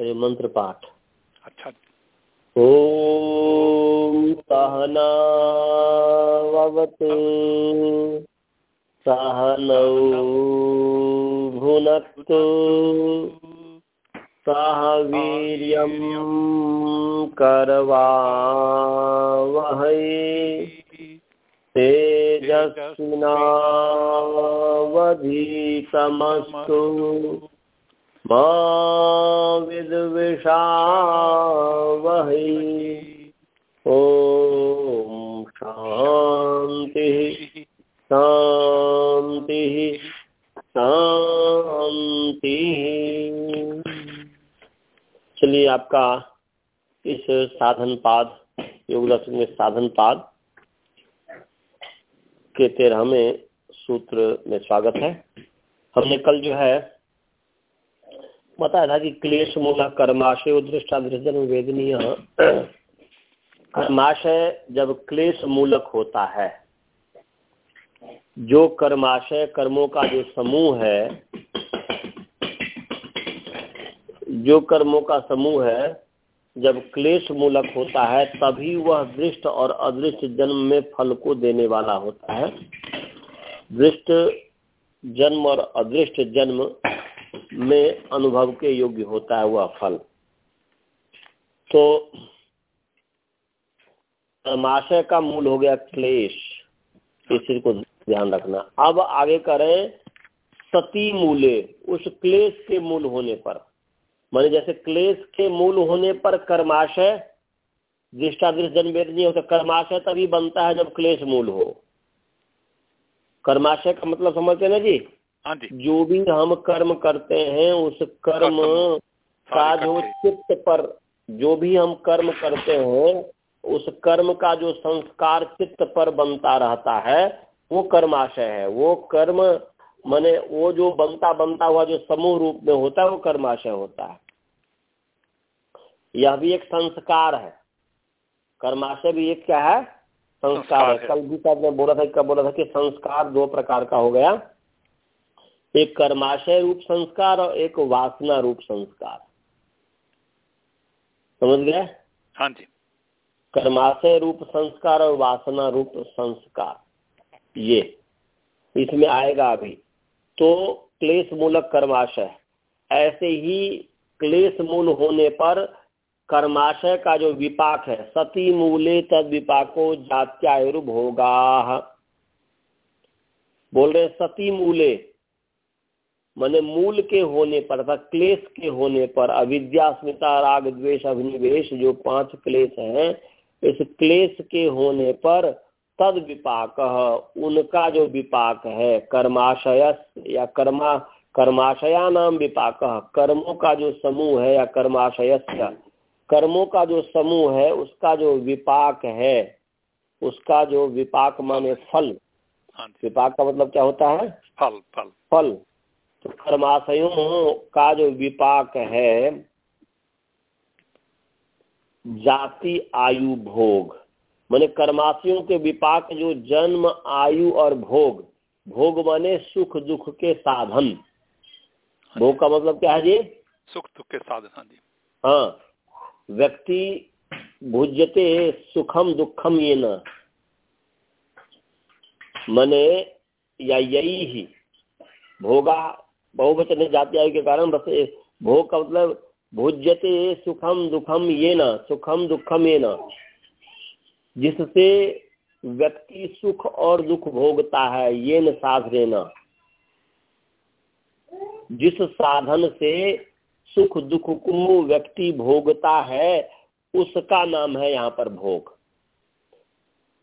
ये मंत्र पाठ। अच्छा ॐ सहनावतु सहनौ भुनक्तु सह वीर्यं करवावहै तेजस्विनावधीतमस्तु। मा विद्विषावहै ॐ शांति शान्तिः शान्तिः चलिए आपका इस साधन पाद योग दर्शन में साधन पाद के तेरहवें सूत्र में स्वागत है। हमने कल जो है बताया था कि क्लेश मूला कर्माशय उदृष्टादृष्टन वेदनीय। कर्माशय जब क्लेश मूलक होता है, जो कर्माशय कर्मों का जो समूह है, जो कर्मों का समूह है, जब क्लेश मूलक होता है, तभी वह दृष्ट और अदृष्ट जन्म में फल को देने वाला होता है। दृष्ट जन्म और अदृष्ट जन्म में अनुभव के योग्य होता है वह फल। तो कर्माशय का मूल हो गया क्लेश, इस चीज़ को ध्यान रखना। अब आगे करें सती मूले उस क्लेश के मूल होने पर। माने जैसे क्लेश के मूल होने पर कर्माशय, दृष्टादृष्ट जन्म वेद नहीं होता, कर्माशय तभी बनता है जब क्लेश मूल हो। कर्माशय का मतलब समझते ना जी? जी। जो भी हम कर्म करते हैं उस कर्म का जो चित्त पर जो भी हम कर्म करते हैं उस कर्म का जो संस्कार चित्त पर बनता रहता है वो कर्माशय है। वो कर्म माने वो जो बनता बनता हुआ जो समूह रूप में होता है वो कर्माशय होता है। यह भी एक संस्कार है। कर्माशय भी एक क्या है? संस्कार है। कल भी साहब ने बोला था कब बोला था कि संस्कार दो प्रकार का हो गया। एक कर्माशय रूप संस्कार और एक वासना रूप संस्कार। समझ गए? हाँ जी। कर्माशय रूप संस्कार और वासना रूप संस्कार। ये इसमें आएगा अभी। तो क्लेश मूलक कर्माशय। ऐसे ही क्लेश मूल होने पर कर्माशय का जो विपाक है सती मूले तद विपाको जात्यायुर्भोगा। बोल रहे सती मूले माने मूल के होने पर अर्थात क्लेश के होने पर अविद्या स्मिता राग द्वेष अभिनिवेश जो पाँच क्लेश हैं इस क्लेश के होने पर तद विपाक उनका जो विपाक है कर्माशय या कर्मा कर्माशया नाम विपाक कर्मों का जो समूह है या कर्माशय कर्मों का जो समूह है उसका जो विपाक है उसका जो विपाक माने फल। विपाक का मतलब क्या होता है? फल फल। फल। तो कर्माशयों का जो विपाक है जाति आयु भोग। माने कर्माशयों के विपाक जो जन्म आयु और भोग। भोग माने सुख दुख के साधन। भोग का मतलब क्या है जी? सुख दुख के साधन हाँ जी। हाँ। व्यक्ति भुजते सुखम दुखम ये न। मने या यही ही भोगा बहुवचन जाति आयु के कारण बस भोग का मतलब भुजते सुखम दुखम ये न, सुखम दुखम ये न। जिससे व्यक्ति सुख और दुख भोगता है, ये न साधने न जिस साधन से सुख दुख को व्यक्ति भोगता है, उसका नाम है यहाँ पर भोग।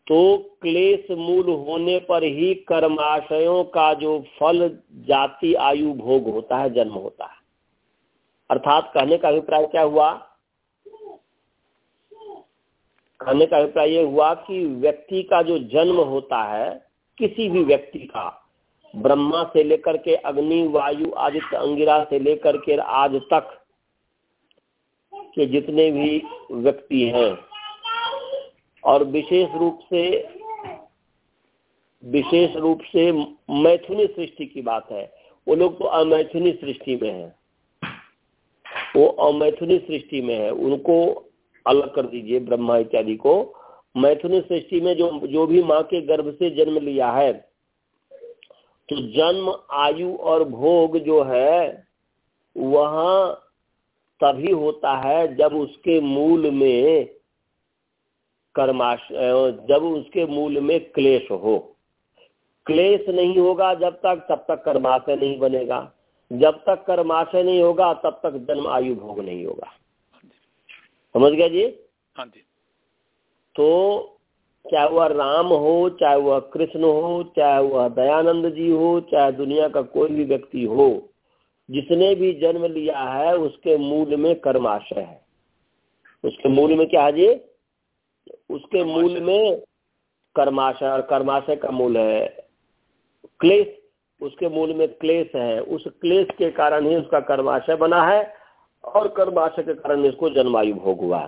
तो क्लेश मूल होने पर ही कर्माशयों का जो फल, जाति, आयु, भोग होता है, जन्म होता है। अर्थात कहने का अभिप्राय क्या हुआ? कहने का अभिप्राय ये हुआ कि व्यक्ति का जो जन्म होता है, किसी भी व्यक्ति का, ब्रह्मा से लेकर के अग्नि, वायु, आदित्य, अंगिरा से लेकर के आज तक के जितने भी व्यक्ति हैं और विशेष रूप से, विशेष रूप से मैथुनी सृष्टि की बात है। वो लोग तो अमैथुनी सृष्टि में है। वो अमैथुनी सृष्टि में है। उनको अलग कर दीजिए ब्रह्मा इत्यादि को। मैथुनी सृष्टि में जो जो भी माँ के गर्भ से जन्म लिया है तो जन्म, आयु और भोग जो है, वह तभी होता है जब उसके मूल में कर्माश जब उसके मूल में क्लेश हो। क्लेश नहीं होगा जब तक तब तक कर्माशय नहीं बनेगा। जब तक कर्माशय नहीं होगा तब तक जन्म आयु भोग नहीं होगा। समझ गया जी? हाँ जी। तो चाहे वह राम हो चाहे वह कृष्ण हो चाहे वह दयानंद जी हो चाहे दुनिया का कोई भी व्यक्ति हो जिसने भी जन्म लिया है उसके मूल में कर्माशय है। उसके मूल में क्या है जी? उसके मूल में कर्माशय और कर्माशय का मूल है क्लेश। उसके मूल में क्लेश है। उस क्लेश के कारण ही उसका कर्माशय बना है और कर्माशय के कारण इसको जन्मायु भोग हुआ।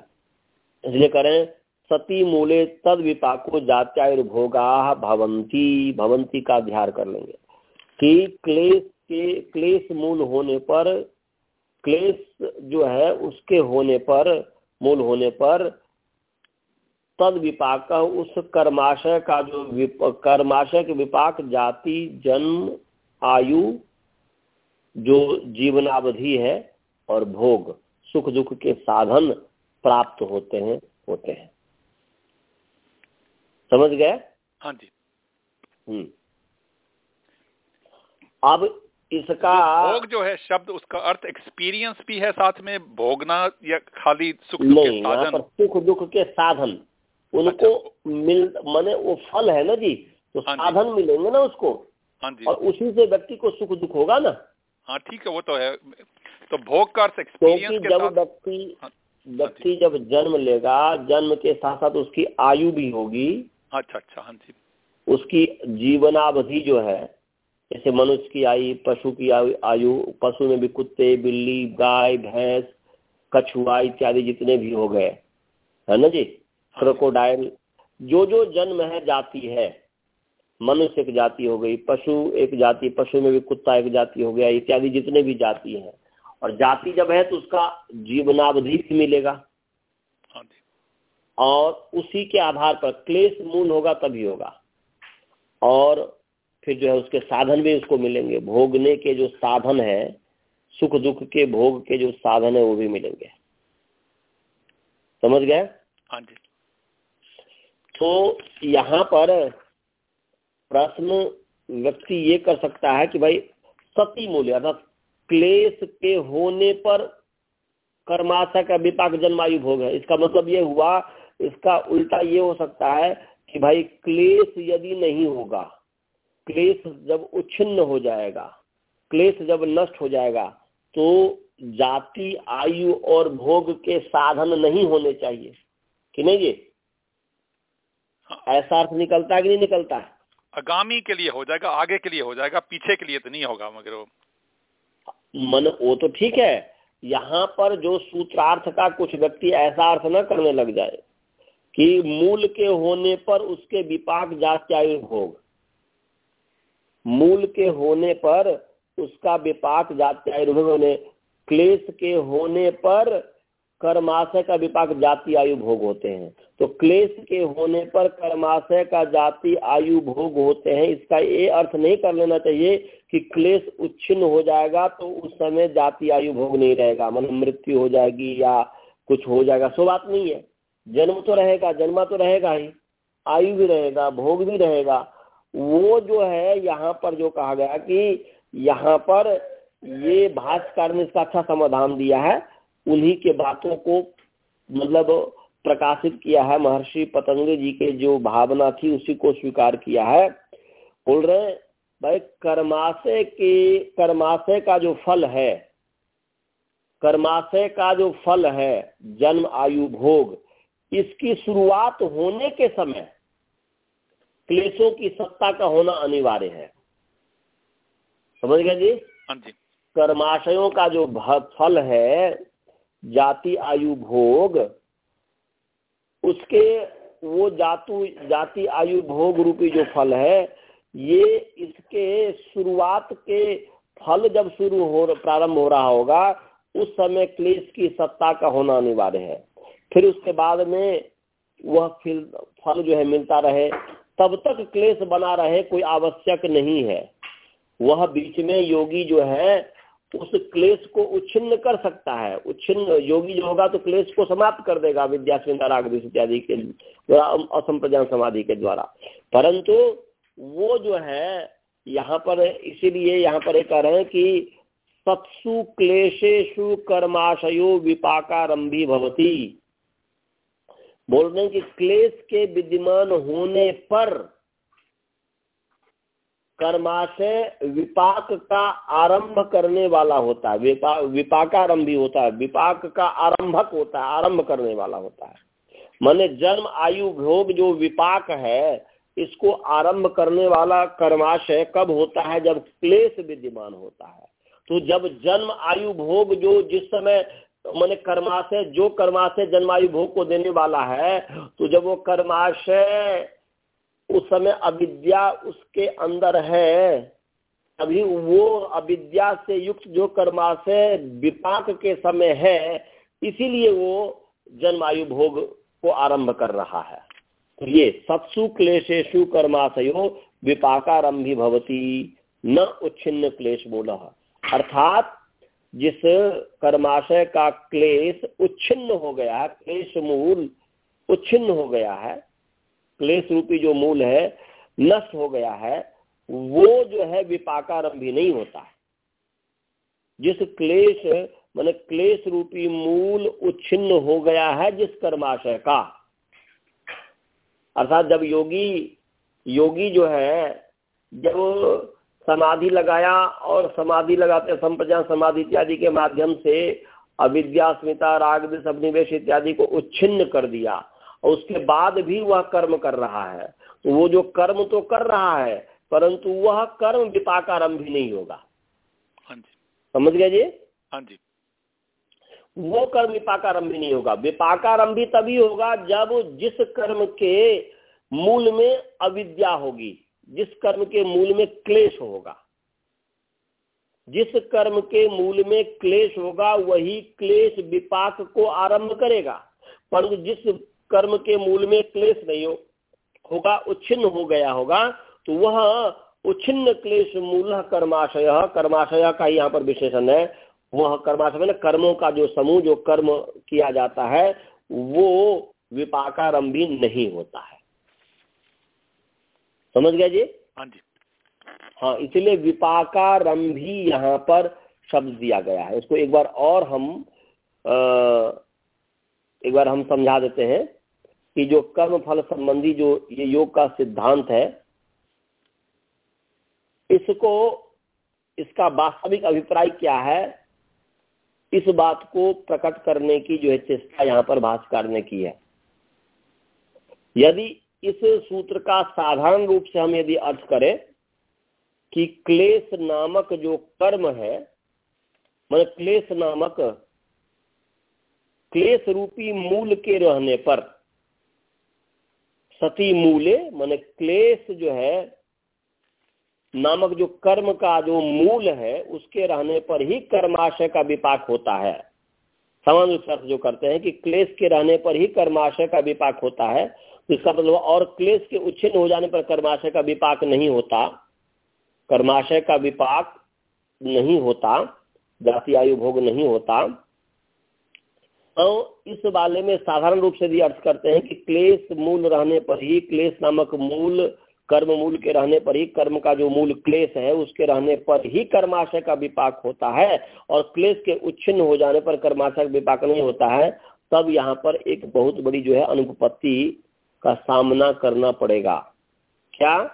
इसलिए करें सती मूले तद विपाको जात्यायुर्भोगा भवंती भवंती का अध्यार कर लेंगे कि क्लेश के क्लेश मूल होने पर क्लेश जो है उसके होने पर मूल होने पर तद विपाक उस कर्माशय का जो कर्माशय के विपाक जाति जन्म आयु जो जीवनावधि है और भोग सुख दुख के साधन प्राप्त होते हैं होते हैं। समझ गए? हाँ जी। हम्म। अब इसका भोग जो है शब्द उसका अर्थ एक्सपीरियंस भी है साथ में भोगना या खाली सुख दुख के साधन। सुख दुख के साधन। उनको मिल माने वो फल है ना जी तो हाँ साधन मिलेंगे ना उसको। हाँ जी। और उसी से व्यक्ति को सुख दुख होगा ना। हाँ ठीक है वो तो है। तो भोग का अर्थ क्योंकि जब व्यक्ति हाँ, व्यक्ति जब जन्म लेगा जन्म के साथ साथ उसकी आयु भी होगी। अच्छा अच्छा हाँ जी। उसकी जीवनावधि जो है जैसे मनुष्य की आयु पशु की आयु पशु में भी कुत्ते बिल्ली गाय भैंस कछुआ इत्यादि जितने भी हो गए। है ना जी। क्रोकोडाइल जो जो जन्म है जाति है। मनुष्य एक जाति हो गई पशु एक जाति पशु में भी कुत्ता एक जाति हो गया इत्यादि जितने भी जाति हैं। और जाति जब है तो उसका जीवनावधि मिलेगा। हाँ और उसी के आधार पर क्लेश मूल होगा तभी होगा। और फिर जो है उसके साधन भी उसको मिलेंगे। भोगने के जो साधन है सुख दुख के भोग के जो साधन है वो भी मिलेंगे। समझ गए? हाँ जी। तो यहाँ पर प्रश्न व्यक्ति ये कर सकता है कि भाई सती मूल्य अर्थात क्लेश के होने पर कर्माशय का विपाक जन्मायु भोग है। इसका मतलब ये हुआ, इसका उल्टा ये हो सकता है कि भाई क्लेश यदि नहीं होगा, क्लेश जब उच्छिन्न हो जाएगा, क्लेश जब नष्ट हो जाएगा तो जाति, आयु और भोग के साधन नहीं होने चाहिए। कि नहीं ये? ऐसा अर्थ निकलता है कि नहीं निकलता? आगामी के लिए हो जाएगा आगे के लिए हो जाएगा पीछे के लिए तो नहीं होगा मगर वो मन वो तो ठीक है। यहाँ पर जो सूत्रार्थ का कुछ व्यक्ति ऐसा अर्थ न करने लग जाए कि मूल के होने पर उसके विपाक जात्यायु भोग। मूल के होने पर उसका विपाक जात्यायु भोग क्लेश के होने पर कर्माशय का विपाक जाति आयु भोग होते हैं। तो क्लेश के होने पर कर्माशय का जाति आयु भोग होते हैं। इसका ये अर्थ नहीं कर लेना चाहिए कि क्लेश उच्छिन्न हो जाएगा तो उस समय जाति आयु भोग नहीं रहेगा। मतलब मृत्यु हो जाएगी या कुछ हो जाएगा। सो बात नहीं है। जन्म तो रहेगा, जन्मा तो रहेगा ही। आयु भी रहेगा, भोग भी रहेगा। वो जो है, यहाँ पर जो कहा गया कि यहाँ पर ये भाष्यकार ने इसका अच्छा समाधान दिया है। उन्हीं के बातों को मतलब प्रकाशित किया है। महर्षि पतंजलि जी के जो भावना थी उसी को स्वीकार किया है। बोल रहे भाई कर्माशय के कर्माशय का जो फल है कर्माशय का जो फल है जन्म आयु भोग इसकी शुरुआत होने के समय क्लेशों की सत्ता का होना अनिवार्य है। समझ गए जी? हाँ कर्माशयों का जो फल है जाति आयु भोग, उसके वो जातु, जाति आयु भोग रूपी जो फल है, ये इसके शुरुआत के फल जब शुरू हो, प्रारंभ हो रहा होगा, उस समय क्लेश की सत्ता का होना अनिवार्य है। फिर उसके बाद में वह फिर फल जो है मिलता रहे, तब तक क्लेश बना रहे, कोई आवश्यक नहीं है। वह बीच में योगी जो है उस क्लेश को उच्छिन्न कर सकता है। उच्छिन्न योगी जो होगा तो क्लेश को समाप्त कर देगा विद्यास्विंदा राग इत्यादि के असंप्रजान समाधि के द्वारा। परंतु वो जो है, यहाँ पर इसीलिए यहाँ पर एक कह रहे हैं कि सत्सु क्लेशेशु कर्माशयो विपाकारंभी भवती। बोल रहे हैं कि क्लेश के विद्यमान होने पर कर्माशय विपाक का आरंभ करने वाला होता है। विपा, विपाकारंभी होता है। विपाक का आरंभक होता है आरंभ करने वाला होता है। माने जन्म आयु भोग जो विपाक है इसको आरंभ करने वाला कर्माशय कब होता है? जब क्लेश विद्यमान होता है। तो जब जन्म आयु भोग जो जिस समय मैंने कर्माशय जो कर्माशय जन्मायु भोग को देने वाला है तो जब वो कर्माशय उस समय अविद्या उसके अंदर है। अभी वो अविद्या से युक्त जो कर्माशय विपाक के समय है, इसीलिए वो जन्मायु भोग को आरंभ कर रहा है। तो ये सत्सु क्लेशेशु कर्माशयो विपाकारंभी भवती, न उच्छिन्न क्लेश बोला। अर्थात जिस कर्माशय का क्लेश उच्छिन्न हो गया है क्लेश मूल उच्छिन्न हो गया है क्लेश रूपी जो मूल है, नष्ट हो गया है, वो जो है विपाकारंभी नहीं होता है। जिस क्लेश, मान क्लेश रूपी मूल उच्छिन्न हो गया है जिस कर्माशय का। अर्थात जब योगी योगी जो है, जब समाधि लगाया और समाधि लगाते संप्रजा समाधि इत्यादि के माध्यम से अविद्या स्मिता राग सबनिवेश इत्यादि को उच्छिन्न कर दिया और उसके बाद भी वह कर्म कर रहा है। तो वो जो कर्म तो कर रहा है परंतु वह कर्म विपाकारंभ भी नहीं होगा। हाँ समझ गए जी? हाँ जी। वो कर्म विपाकारंभ भी नहीं होगा। विपाकारंभ भी तभी होगा जब जिस कर्म के मूल में अविद्या होगी जिस कर्म के मूल में क्लेश होगा। जिस कर्म के मूल में क्लेश होगा वही क्लेश विपाक को आरंभ करेगा। परंतु जिस कर्म के मूल में क्लेश नहीं हो होगा उच्छिन्न हो गया होगा तो वह उच्छिन्न क्लेश मूल कर्माशय कर्माशय का यहाँ पर विशेषण है। वह कर्माशय में कर्मों का जो समूह जो कर्म किया जाता है वो विपाकारंभी नहीं होता है। समझ गया जी? हाँ जी। हाँ इसलिए विपाकारंभी यहाँ पर शब्द दिया गया है। इसको एक बार और हम आ, एक बार हम समझा देते हैं। कि जो कर्म फल संबंधी जो ये योग का सिद्धांत है, इसको, इसका वास्तविक अभिप्राय क्या है, इस बात को प्रकट करने की जो है चेष्टा यहाँ पर भाषकर ने की है। यदि इस सूत्र का साधारण रूप से हम यदि अर्थ करें कि क्लेश नामक जो कर्म है मतलब क्लेश नामक, क्लेश रूपी मूल के रहने पर सती मूले, मान क्लेश जो है, नामक जो कर्म का जो मूल है, उसके रहने पर ही कर्माशय का विपाक होता है। समान अर्थ जो करते हैं कि क्लेश के रहने पर ही कर्माशय का विपाक होता है तो इसका मतलब और क्लेश के उच्छिन्न हो जाने पर कर्माशय का विपाक नहीं होता। कर्माशय का विपाक नहीं होता, जाति आयु भोग नहीं होता। तो इस वाले में साधारण रूप से भी अर्थ करते हैं कि क्लेश मूल रहने पर ही, क्लेश नामक मूल, कर्म मूल के रहने पर ही, कर्म का जो मूल क्लेश है, उसके रहने पर ही कर्माशय का विपाक होता है। और क्लेश के उच्छिन्न हो जाने पर कर्माशय का विपाक नहीं होता है, तब यहाँ पर एक बहुत बड़ी जो है अनुपत्ति का सामना करना पड़ेगा। क्या?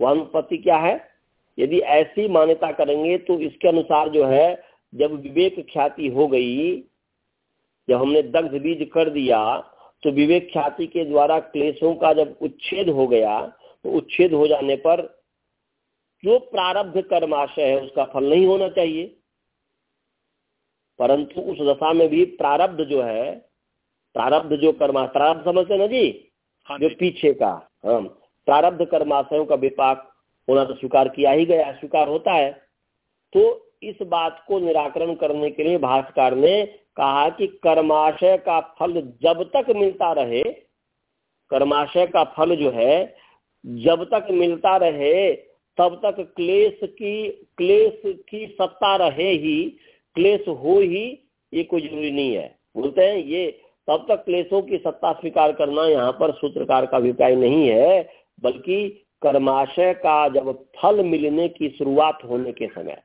वह अनुपत्ति क्या है? यदि ऐसी मान्यता करेंगे तो इसके अनुसार जो है, जब विवेक ख्याति हो गई जब हमने दग्ध बीज कर दिया तो विवेक ख्याति के द्वारा क्लेशों का जब उच्छेद हो गया तो उच्छेद हो जाने पर जो प्रारब्ध कर्माशय है उसका फल नहीं होना चाहिए। परंतु उस दशा में भी प्रारब्ध जो है प्रारब्ध जो कर्मा प्रारब्ध समझते ना जी? हाँ जो। पीछे का हम प्रारब्ध कर्माशयों का विपाक होना तो स्वीकार किया ही गया स्वीकार होता है। तो इस बात को निराकरण करने के लिए भास्कर ने कहा कि कर्माशय का फल जब तक मिलता रहे, कर्माशय का फल जो है, जब तक मिलता रहे, तब तक क्लेश की क्लेश की सत्ता रहे ही, क्लेश हो ही, ये कोई ज़रूरी नहीं है। बोलते हैं, ये तब तक क्लेशों की सत्ता स्वीकार करना यहाँ पर सूत्रकार का अभिप्राय नहीं है, बल्कि कर्माशय का जब फल मिलने की शुरुआत होने के समय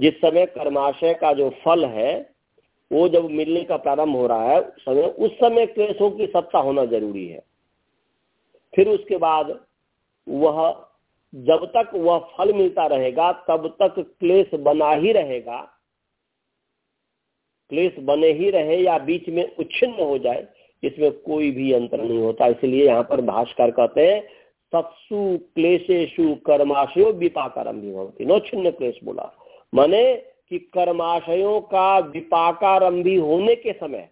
जिस समय कर्माशय का जो फल है, वो जब मिलने का प्रारंभ हो रहा है समय, उस समय क्लेशों की सत्ता होना ज़रूरी है। फिर उसके बाद वह, जब तक वह फल मिलता रहेगा, तब तक क्लेश बना ही रहेगा। क्लेश बने ही रहे या बीच में उच्छिन्न हो जाए, इसमें कोई भी अंतर नहीं होता। इसलिए यहाँ पर भाष्कर कहते हैं सत्सु क्लेशेशु कर्माशयो विपाकारंभी भवती। नौच्छिन्न क्लेश बोला। माने कि कर्माशयों का विपाकारंभी होने के समय,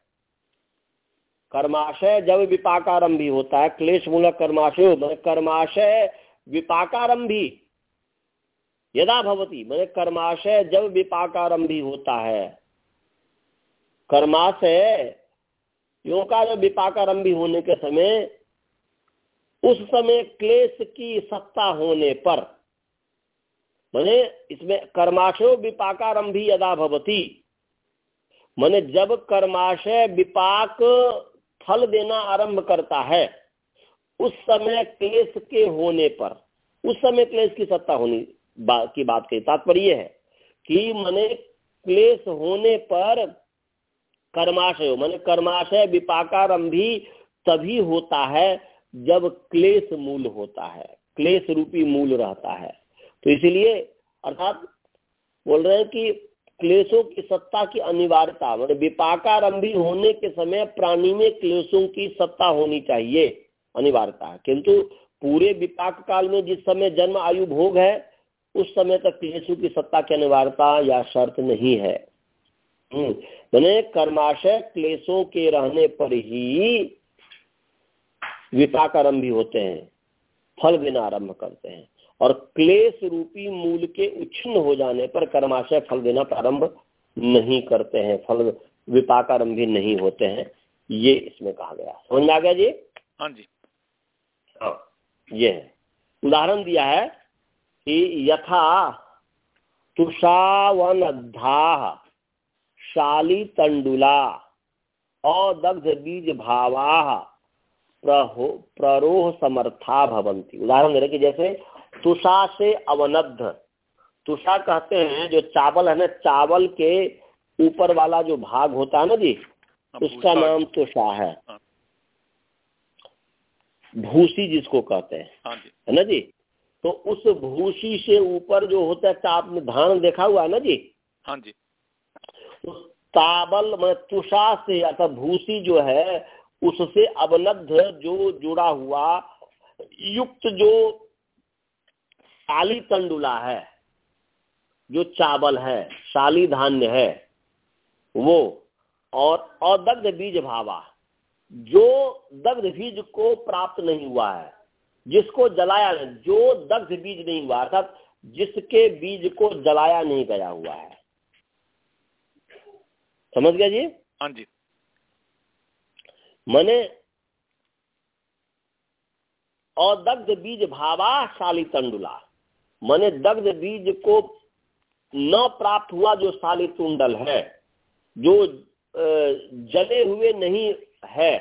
कर्माशय जब विपाकारंभी होता है क्लेश मूलक कर्माशय, मैंने कर्माशय विपाकारंभी, यदा भवती, मैंने कर्माशय जब विपाकारंभी होता है, कर्माशय यो का जब विपाकारंभी होने के समय, उस समय क्लेश की सत्ता होने पर मैंने इसमें कर्माशय विपाकारंभी यदा भवती। मैंने जब कर्माशय विपाक फल देना आरंभ करता है उस समय क्लेश के होने पर उस समय क्लेश की सत्ता होनी बा, की बात कही। तात्पर्य है कि मैंने क्लेश होने पर कर्माशय मैंने कर्माशय विपाकारंभी तभी होता है जब क्लेश मूल होता है क्लेश रूपी मूल रहता है। तो इसलिए अर्थात बोल रहे हैं कि क्लेशों की सत्ता की अनिवार्यता मतलब विपाकारंभी होने के समय प्राणी में क्लेशों की सत्ता होनी चाहिए अनिवार्यता। किंतु पूरे विपाक काल में जिस समय जन्म आयु भोग है उस समय तक क्लेशों की सत्ता की अनिवार्यता या शर्त नहीं है। हम्म, मैंने कर्माशय क्लेशों के रहने पर ही विपाक होते हैं फल देना आरंभ करते हैं। और क्लेश रूपी मूल के उच्छिन्न हो जाने पर कर्माशय फल देना प्रारंभ नहीं करते हैं फल विपाकारंभी नहीं होते हैं ये इसमें कहा गया। समझ आ गया जी? हाँ जी। हाँ ये है। उदाहरण दिया है कि यथा तुषावनधा शाली तंडुला अदग्ध बीज भावा प्ररोह समर्था भवंती उदाहरण दे रहे कि जैसे तुषा से अवनद्ध तुषा कहते हैं जो चावल है ना चावल के ऊपर वाला जो भाग होता है ना जी हाँ, उसका नाम तुषा है। हाँ। भूसी जिसको कहते हैं। हाँ है ना जी? तो उस भूसी से ऊपर जो होता है चाप में धान देखा हुआ है ना जी? हाँ जी। उस चावल में तुषा से अर्थात भूसी जो है उससे अवनद्ध जो जुड़ा हुआ युक्त जो शाली तंडुला है जो चावल है शाली धान्य है वो और अदग्ध बीज भावा जो दग्ध बीज को प्राप्त नहीं हुआ है जिसको जलाया नहीं जो दग्ध बीज नहीं हुआ अर्थात जिसके बीज को जलाया नहीं गया हुआ है। समझ गया जी? हाँ जी। मने अदग्ध बीज भावा शाली तंडुला। मने दग्ध बीज को न प्राप्त हुआ जो साली तुंडल है, जो जले हुए नहीं है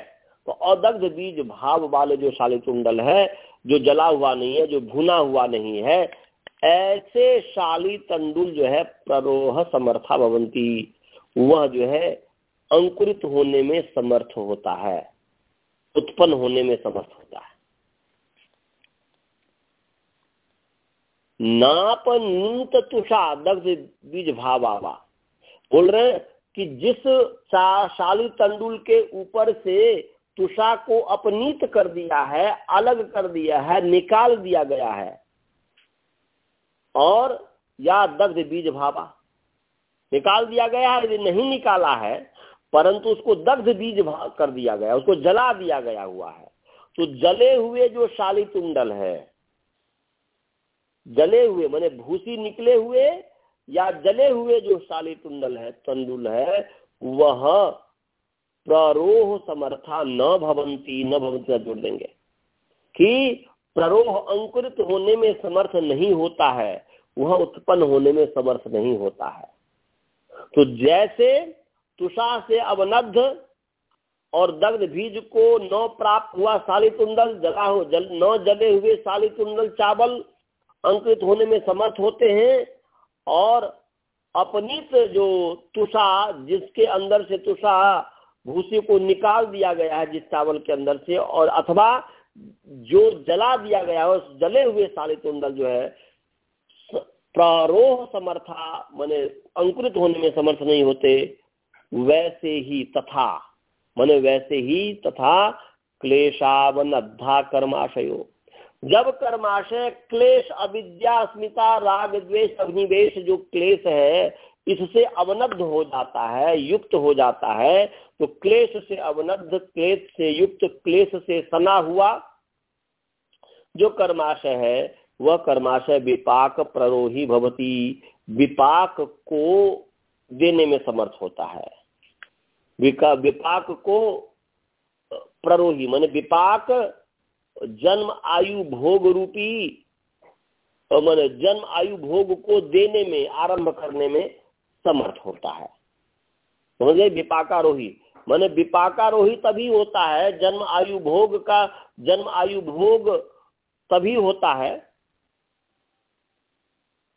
तो अदग्ध बीज भाव वाले जो शाली तुंडल है, जो जला हुआ नहीं है, जो भुना हुआ नहीं है, ऐसे शाली तंडुल जो है प्ररोह समर्था भवंती। वह जो है अंकुरित होने में समर्थ होता है, उत्पन्न होने में समर्थ होता है। नाप नीत तुषा दग्ध बीज भावा बोल रहे कि जिस शाली तंडुल के ऊपर से तुषा को अपनीत कर दिया है, अलग कर दिया है, निकाल दिया गया है, और या दग्ध बीज भावा निकाल दिया गया है, यदि नहीं निकाला है, परंतु उसको दग्ध बीज कर दिया गया, उसको जला दिया गया हुआ है। तो जले हुए जो शाली तुंडल है जले हुए, मैंने भूसी निकले हुए या जले हुए जो शाली तुंडल है तंडुल है, वह प्ररोह समर्था न भवंती न भवंती जोड़ देंगे। कि प्ररोह अंकुरित होने में समर्थ नहीं होता है, वह उत्पन्न होने में समर्थ नहीं होता है। तो जैसे तुषा से अवनद्ध और दग्ध बीज को न प्राप्त हुआ सालितुंडल जला हो, जल, न जले हुए सालितुंडल चावल अंकित होने में समर्थ होते हैं और अपनीत जो तुषा, जिसके अंदर से तुषा भूसी को निकाल दिया गया है जिस चावल के अंदर से, और अथवा जो जला दिया गया है, उस जले हुए सालितुंडल जो है, प्रारोह समर्था, माने अंकुरित होने में समर्थ नहीं होते, वैसे ही तथा, माने वैसे ही तथा क्लेशावन अद्धा कर्माशयो जब कर्माशय क्लेश, अविद्या, अस्मिता, राग, द्वेष, अग्निवेश जो क्लेश है, इससे अवनब्ध हो जाता है, युक्त हो जाता है तो क्लेश से अवनब्ध क्लेश से युक्त, क्लेश से सना हुआ जो कर्माशय है, वह कर्माशय विपाक प्ररोही भवती। विपाक को देने में समर्थ होता है। विपाक को प्ररोही, माने विपाक जन्म आयु भोग रूपी माने जन्म आयु भोग को देने में, आरंभ करने में समर्थ होता है। समझे विपाकारोही। मैंने विपाकारोही तभी होता है, जन्म आयु भोग का, जन्म आयु भोग तभी होता है,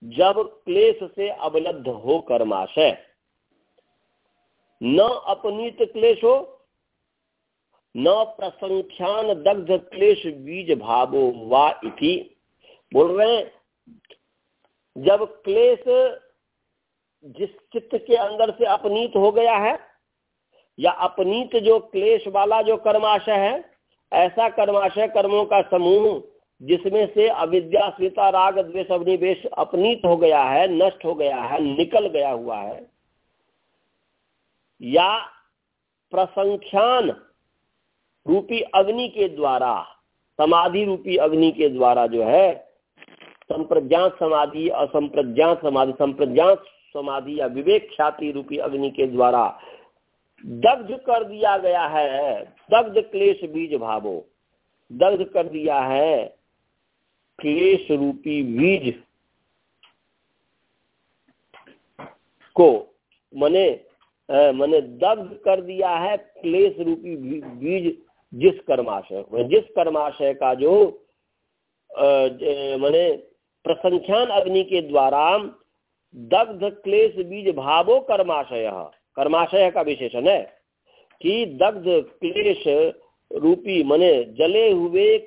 जब क्लेश से अवलब्ध हो कर्माशय न अपनीत क्लेश हो न प्रसंख्यान दग्ध क्लेश बीज भावो वा इति। बोल रहे हैं, जब क्लेश जिस चित्त के अंदर से अपनीत हो गया है, या अपनीत जो क्लेश वाला जो कर्माशय है, ऐसा कर्माशय कर्मों का समूह जिसमें से अविद्या, स्मिता, राग, द्वेष, अग्निवेश अपनीत हो गया है, नष्ट हो गया है, निकल गया हुआ है, या प्रसंख्यान रूपी अग्नि के द्वारा, समाधि रूपी अग्नि के द्वारा जो है संप्रज्ञात समाधि असंप्रज्ञात समाधि संप्रज्ञात समाधि या विवेक ख्याति रूपी अग्नि के द्वारा दग्ध कर दिया गया है। दग्ध क्लेश बीज भावो। दग्ध कर दिया है। क्लेश रूपी बीज को मने मैंने दग्ध कर दिया है। क्लेश रूपी बीज जिस कर्माशय जिस कर्माशय का जो, मैंने प्रसंख्यान अग्नि के द्वारा दग्ध, क्लेश, बीज, भावो कर्माशय। कर्माशय का विशेषण है कि दग्ध, क्लेश रूपी, मने जले हुए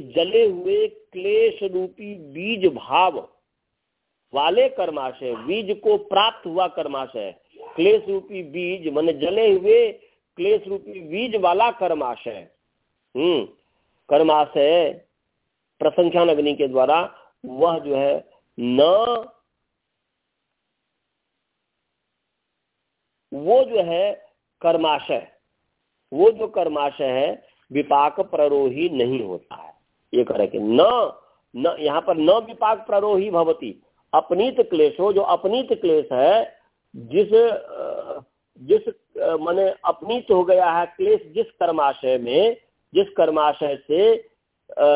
जले हुए क्लेश रूपी बीज भाव वाले कर्माशय, बीज को प्राप्त हुआ कर्माशय। क्लेश रूपी बीज, मन जले हुए क्लेश रूपी बीज वाला कर्माशय। हम्म कर्माशय प्रसंख्यान अग्नि के द्वारा वह जो है न वो जो है कर्माशय, वो जो कर्माशय है, विपाक प्ररोही नहीं होता है। ये कह रहे न न, यहाँ पर न विपाक प्ररोही भवती। अपनीत क्लेश हो जो अपनीत क्लेश है, जिस जिस माने अपनीत हो गया है क्लेश जिस कर्माशय में, जिस कर्माशय से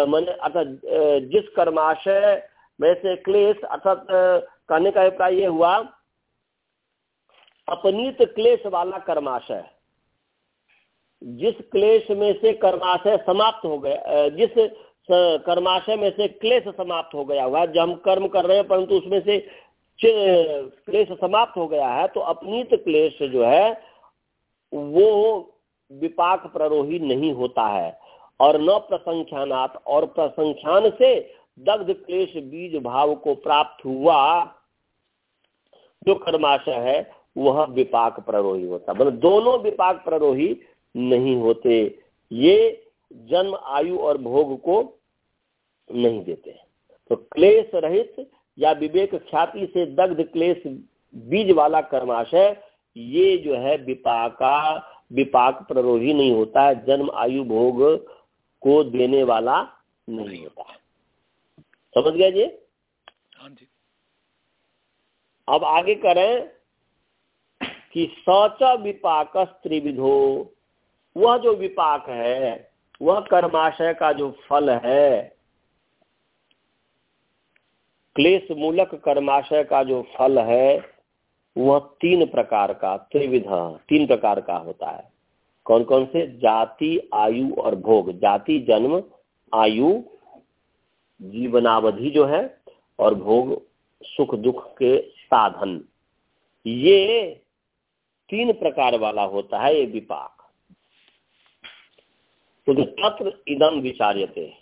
मैंने अर्थात जिस कर्माशय में से क्लेश अर्थात कहने का अभिप्राय ये हुआ, अपनीत क्लेश वाला कर्माशय। जिस क्लेश में से कर्माशय समाप्त हो गया जिस कर्माशय में से क्लेश समाप्त हो गया हुआ जब हम कर्म कर रहे हैं, परंतु उसमें से क्लेश समाप्त हो गया है तो अपनीत क्लेश जो है, वो विपाक प्ररोही नहीं होता है। और न प्रसंख्यानात, और प्रसंख्यान से दग्ध क्लेश बीज भाव को प्राप्त हुआ, जो कर्माशय है, वह विपाक प्ररोही होता मतलब दोनों विपाक प्ररोही नहीं होते। ये जन्म, आयु और भोग को नहीं देते। तो क्लेश रहित या विवेक ख्याति से दग्ध क्लेश बीज वाला कर्माशय ये जो है विपाका विपाक प्ररोही नहीं होता है जन्म आयु भोग को देने वाला नहीं होता है। समझ गया जी? हाँ जी। अब आगे करें कि सच विपाक त्रिविधो वह जो विपाक है वह कर्माशय का जो फल है क्लेश मूलक कर्माशय का जो फल है, वह तीन प्रकार का, त्रिविध, तीन प्रकार का होता है। कौन कौन से? जाति, आयु और भोग। जाति, जन्म, आयु, जीवनावधि जो है, और भोग, सुख, दुख के साधन। ये तीन प्रकार वाला होता है, ये विपाक। तो तत्र इदम विचार्यते।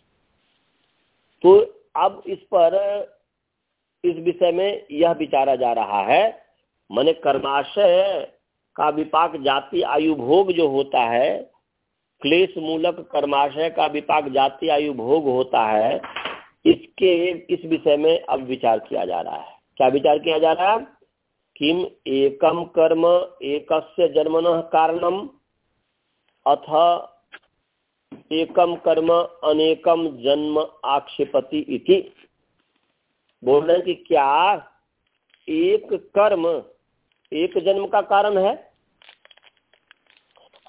तो अब इस पर इस विषय में यह विचारा जा रहा है, मैंने कर्माशय का विपाक जाति आयु भोग जो होता है, क्लेश मूलक कर्माशय का विपाक जाति आयु भोग होता है, इसके इस विषय में अब विचार किया जा रहा है। क्या विचार किया जा रहा है? किम एकम कर्म एक जन्मन कारणम, अथ एकम कर्म अनेकम जन्म आक्षेपति इति। बोल रहे हैं कि क्या एक कर्म, एक जन्म का कारण है?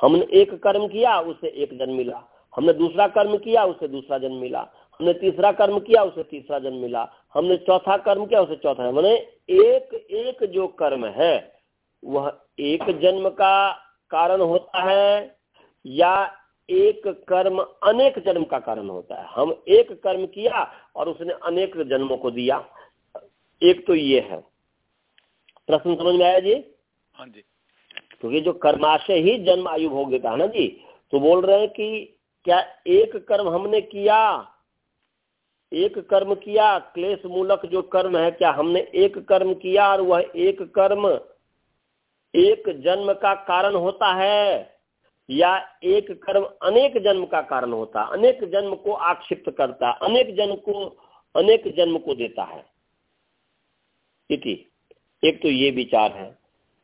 हमने एक कर्म किया, उसे एक जन्म मिला। हमने दूसरा कर्म किया, उसे दूसरा जन्म मिला। हमने तीसरा कर्म किया, उसे तीसरा जन्म मिला। हमने चौथा कर्म किया, उसे चौथा मैंने एक एक जो कर्म है, वह एक जन्म का कारण होता है या एक कर्म अनेक जन्म का कारण होता है। हम एक कर्म किया और उसने अनेक जन्मों को दिया। एक तो ये है। प्रश्न समझ में आया जी? हाँ जी। क्योंकि तो जो कर्माशय ही जन्म आयु भोग देता है ना जी तो बोल रहे हैं कि क्या एक कर्म हमने किया? एक कर्म किया क्लेश मूलक जो कर्म है क्या हमने एक कर्म किया और वह एक कर्म एक जन्म का कारण होता है? या एक कर्म अनेक जन्म का कारण होता, अनेक जन्म को आक्षिप्त करता, अनेक जन्म को, अनेक जन्म को देता है। इति। एक तो ये विचार है।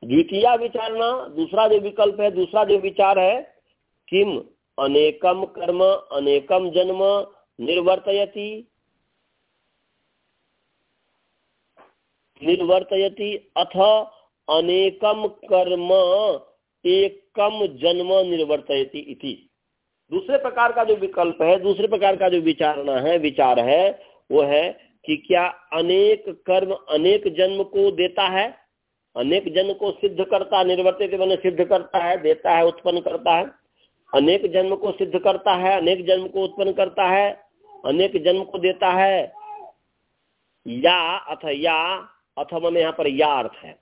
द्वितीय विचारना दूसरा जो विकल्प है, दूसरा जो विचार है, किम अनेकम कर्म, अनेकम जन्म निर्वर्तयति। निर्वर्तयति अथ अनेकम कर्म एकम जन्म निर्वर्तयति इति। दूसरे प्रकार का जो विकल्प है, दूसरे प्रकार का जो विचारना है, विचार है, वो है कि क्या अनेक कर्म अनेक जन्म को देता है? अनेक जन्म को सिद्ध करता, निर्वर्तित मैंने सिद्ध करता है, देता है, उत्पन्न करता है। अनेक जन्म को सिद्ध करता है, अनेक जन्म को उत्पन्न करता है, अनेक जन्म को देता है। या अथ या, अथ मन यहाँ पर या अर्थ है।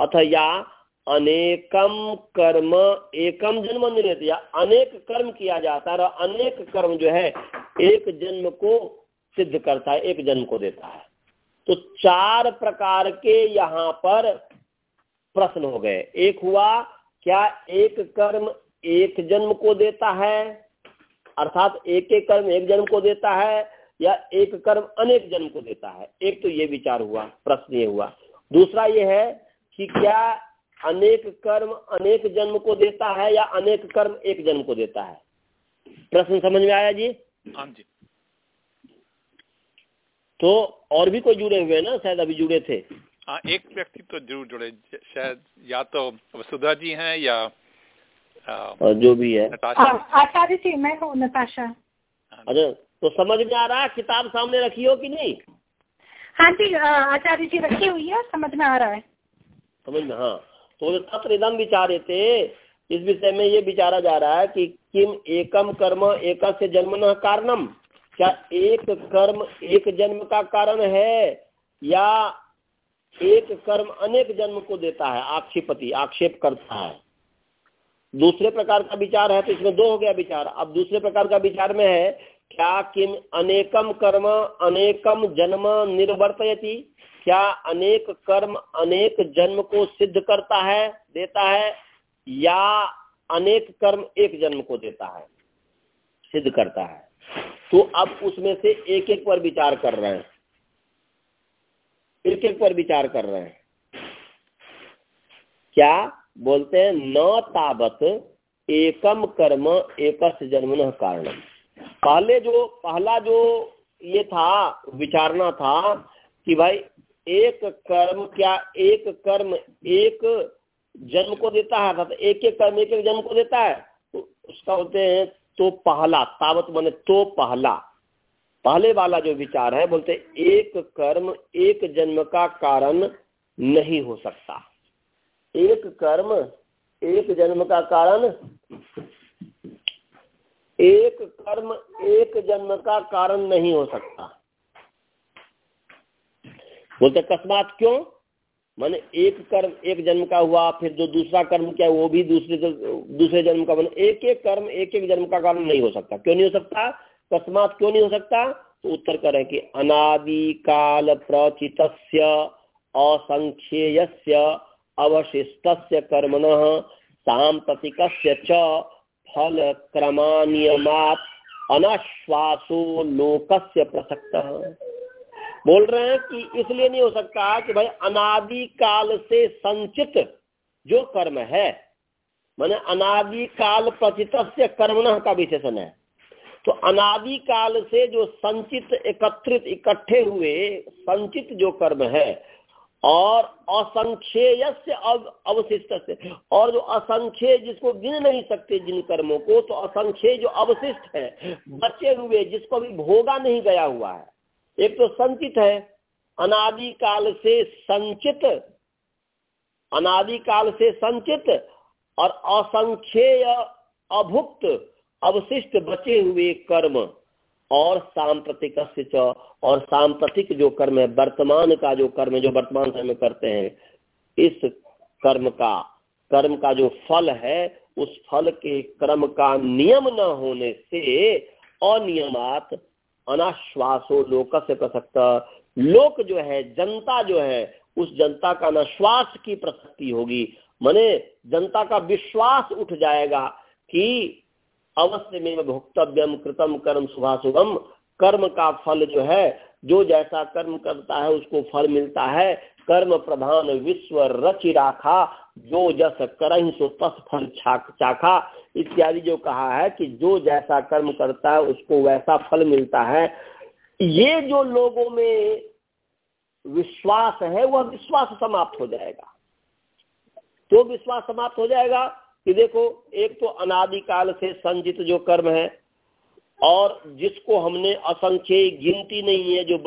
अथ या अनेकम कर्म एकम जन्म निरत या अनेक कर्म किया जाता है और अनेक कर्म जो है, एक जन्म को सिद्ध करता है, एक जन्म को देता है। तो चार प्रकार के यहाँ पर प्रश्न हो गए। एक हुआ, क्या एक कर्म एक जन्म को देता है? अर्थात एक एक कर्म एक जन्म को देता है या एक कर्म अनेक जन्म को देता है? एक तो ये विचार हुआ, प्रश्न ये हुआ। दूसरा ये है कि क्या अनेक कर्म अनेक जन्म को देता है या अनेक कर्म एक जन्म को देता है? प्रश्न समझ में आया जी? हाँ जी। तो और भी कोई जुड़े हुए ना? शायद अभी जुड़े थे। हाँ एक व्यक्ति तो ज़रूर जुड़े। शायद या तो वसुधा जी हैं या और जो भी है। आचार्य जी मैं हूँ नताशा। हाँ अच्छा तो समझ में आ रहा है? किताब सामने रखी हो कि नहीं? हाँ जी आचार्य जी रखी हुई है समझ में आ रहा है। समझ में हाँ। तो तत्र इदम विचारे थे, इस विषय में ये विचारा जा रहा है कि किम एकम कर्म एक से जन्म न कारणम? क्या एक कर्म एक जन्म का कारण है या एक कर्म अनेक जन्म को देता है, आक्षेपति, आक्षेप करता है? दूसरे प्रकार का विचार है तो इसमें दो हो गया विचार। अब दूसरे प्रकार का विचार में है, क्या किम अनेकम कर्म अनेकम जन्म निर्वर्तयति? क्या अनेक कर्म अनेक जन्म को सिद्ध करता है, देता है, या अनेक कर्म एक जन्म को देता है, सिद्ध करता है? तो अब उसमें से एक एक पर विचार कर रहे हैं। एक एक पर विचार कर रहे हैं। क्या बोलते हैं? न ताबत एकम कर्म एक जन्म न कारण पहले जो, पहला जो ये था, विचारना था कि भाई एक कर्म क्या एक कर्म एक जन्म को देता है अर्थात एक एक कर्म एक एक जन्म को देता है? तो उसका बोलते हैं तो पहला, तावत बने तो पहला। पहले वाला जो विचार है, बोलते एक कर्म एक जन्म का कारण नहीं हो सकता। एक कर्म एक जन्म का कारण? एक कर्म एक जन्म का कारण नहीं हो सकता। बोलते, अकस्मात क्यों? माने, एक कर्म, एक जन्म का हुआ, फिर जो दूसरा कर्म क्या, वो भी दूसरे दूसरे जन्म का बने एक एक कर्म एक एक जन्म का कारण नहीं हो सकता। क्यों नहीं हो सकता? अकस्मात क्यों नहीं हो सकता? तो उत्तर करें कि अनादि काल प्रचित असंख्येय अवशिष्ट कर्मण सांप्रतिक फल क्रमानियमात अनाश्वासो लोकस्य प्रसक्त। बोल रहे हैं कि इसलिए नहीं हो सकता कि भाई अनादि काल से संचित जो कर्म है, माने अनादि काल प्रचित कर्मण का विशेषण है। तो अनादि काल से जो संचित, एकत्रित, इकट्ठे हुए, संचित जो कर्म है, और असंख्येय से अवशिष्ट से और जो असंख्य जिसको गिन नहीं सकते जिन कर्मों को तो असंख्य जो अवशिष्ट है, बचे हुए, जिसको भी भोगा नहीं गया हुआ है। एक तो संचित है। अनादि काल से संचित अनादि काल से संचित और असंख्येय अभुक्त अवशिष्ट बचे हुए कर्म और सांप्रतिक और सांप्रतिक जो कर्म है, वर्तमान का जो कर्म है, जो वर्तमान समय में करते हैं, इस कर्म का कर्म का जो फल है, उस फल के कर्म का नियम न होने से अनियमात अनाश्वासो लोक से प्रसक्त। लोक जो है, जनता जो है, उस जनता का अनाश्वास की प्रसक्ति होगी। मने जनता का विश्वास उठ जाएगा कि अवश्य में भोक्तव्यम, कृतम कर्म, शुभाशुभम, कर्म का फल जो है, जो जैसा कर्म करता है, उसको फल मिलता है कर्म प्रधान विश्व रचि राखा, जो जस कर सो तस फल चाखा। इत्यादि जो कहा है कि जो जैसा कर्म करता है, उसको वैसा फल मिलता है। ये जो लोगों में विश्वास है, वह विश्वास समाप्त हो जाएगा। तो विश्वास समाप्त हो जाएगा कि देखो, एक तो अनादिकाल से संजित जो कर्म है, और जिसको हमने असंख्य गिनती नहीं है, जो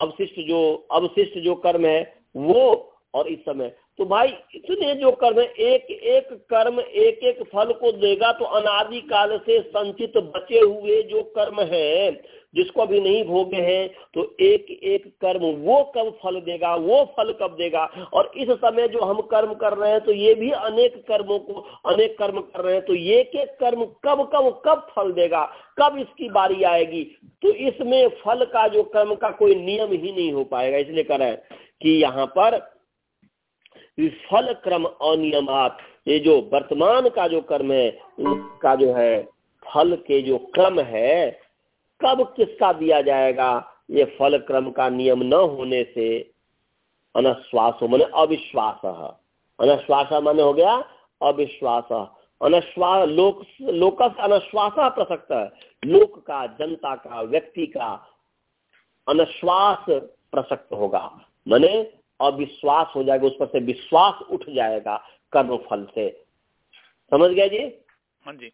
अवशिष्ट जो अवशिष्ट जो कर्म है वो और इस समय। तो भाई, इतने जो कर्म एक एक कर्म, एक एक फल को देगा तो अनादि काल से संचित बचे हुए जो कर्म है, जिसको अभी नहीं भोगे हैं तो एक एक कर्म वो कब फल देगा, वो फल कब देगा? और इस समय जो हम कर्म कर रहे हैं तो ये भी अनेक कर्मों को, अनेक कर्म कर रहे हैं तो एक एक कर्म कब कब कब फल देगा? कब इसकी बारी आएगी? तो इसमें फल का जो कर्म का कोई नियम ही नहीं हो पाएगा, इसलिए कर रहे हैं। कि यहाँ पर फल क्रम अनियमात, ये जो वर्तमान का जो कर्म है उसका जो है, फल के जो क्रम है, कब किसका दिया जाएगा? ये फल क्रम का नियम न होने से अनश्वास मैंने अविश्वास। अनश्वास माने हो गया अविश्वास। अनश्वास लोक लोकस अनश्वास प्रसक्त है। लोक का, जनता का, व्यक्ति का अनश्वास प्रसक्त होगा। मैंने अविश्वास हो जाएगा उस पर से विश्वास उठ जाएगा कर्म फल से। समझ गया जी? हाँ जी।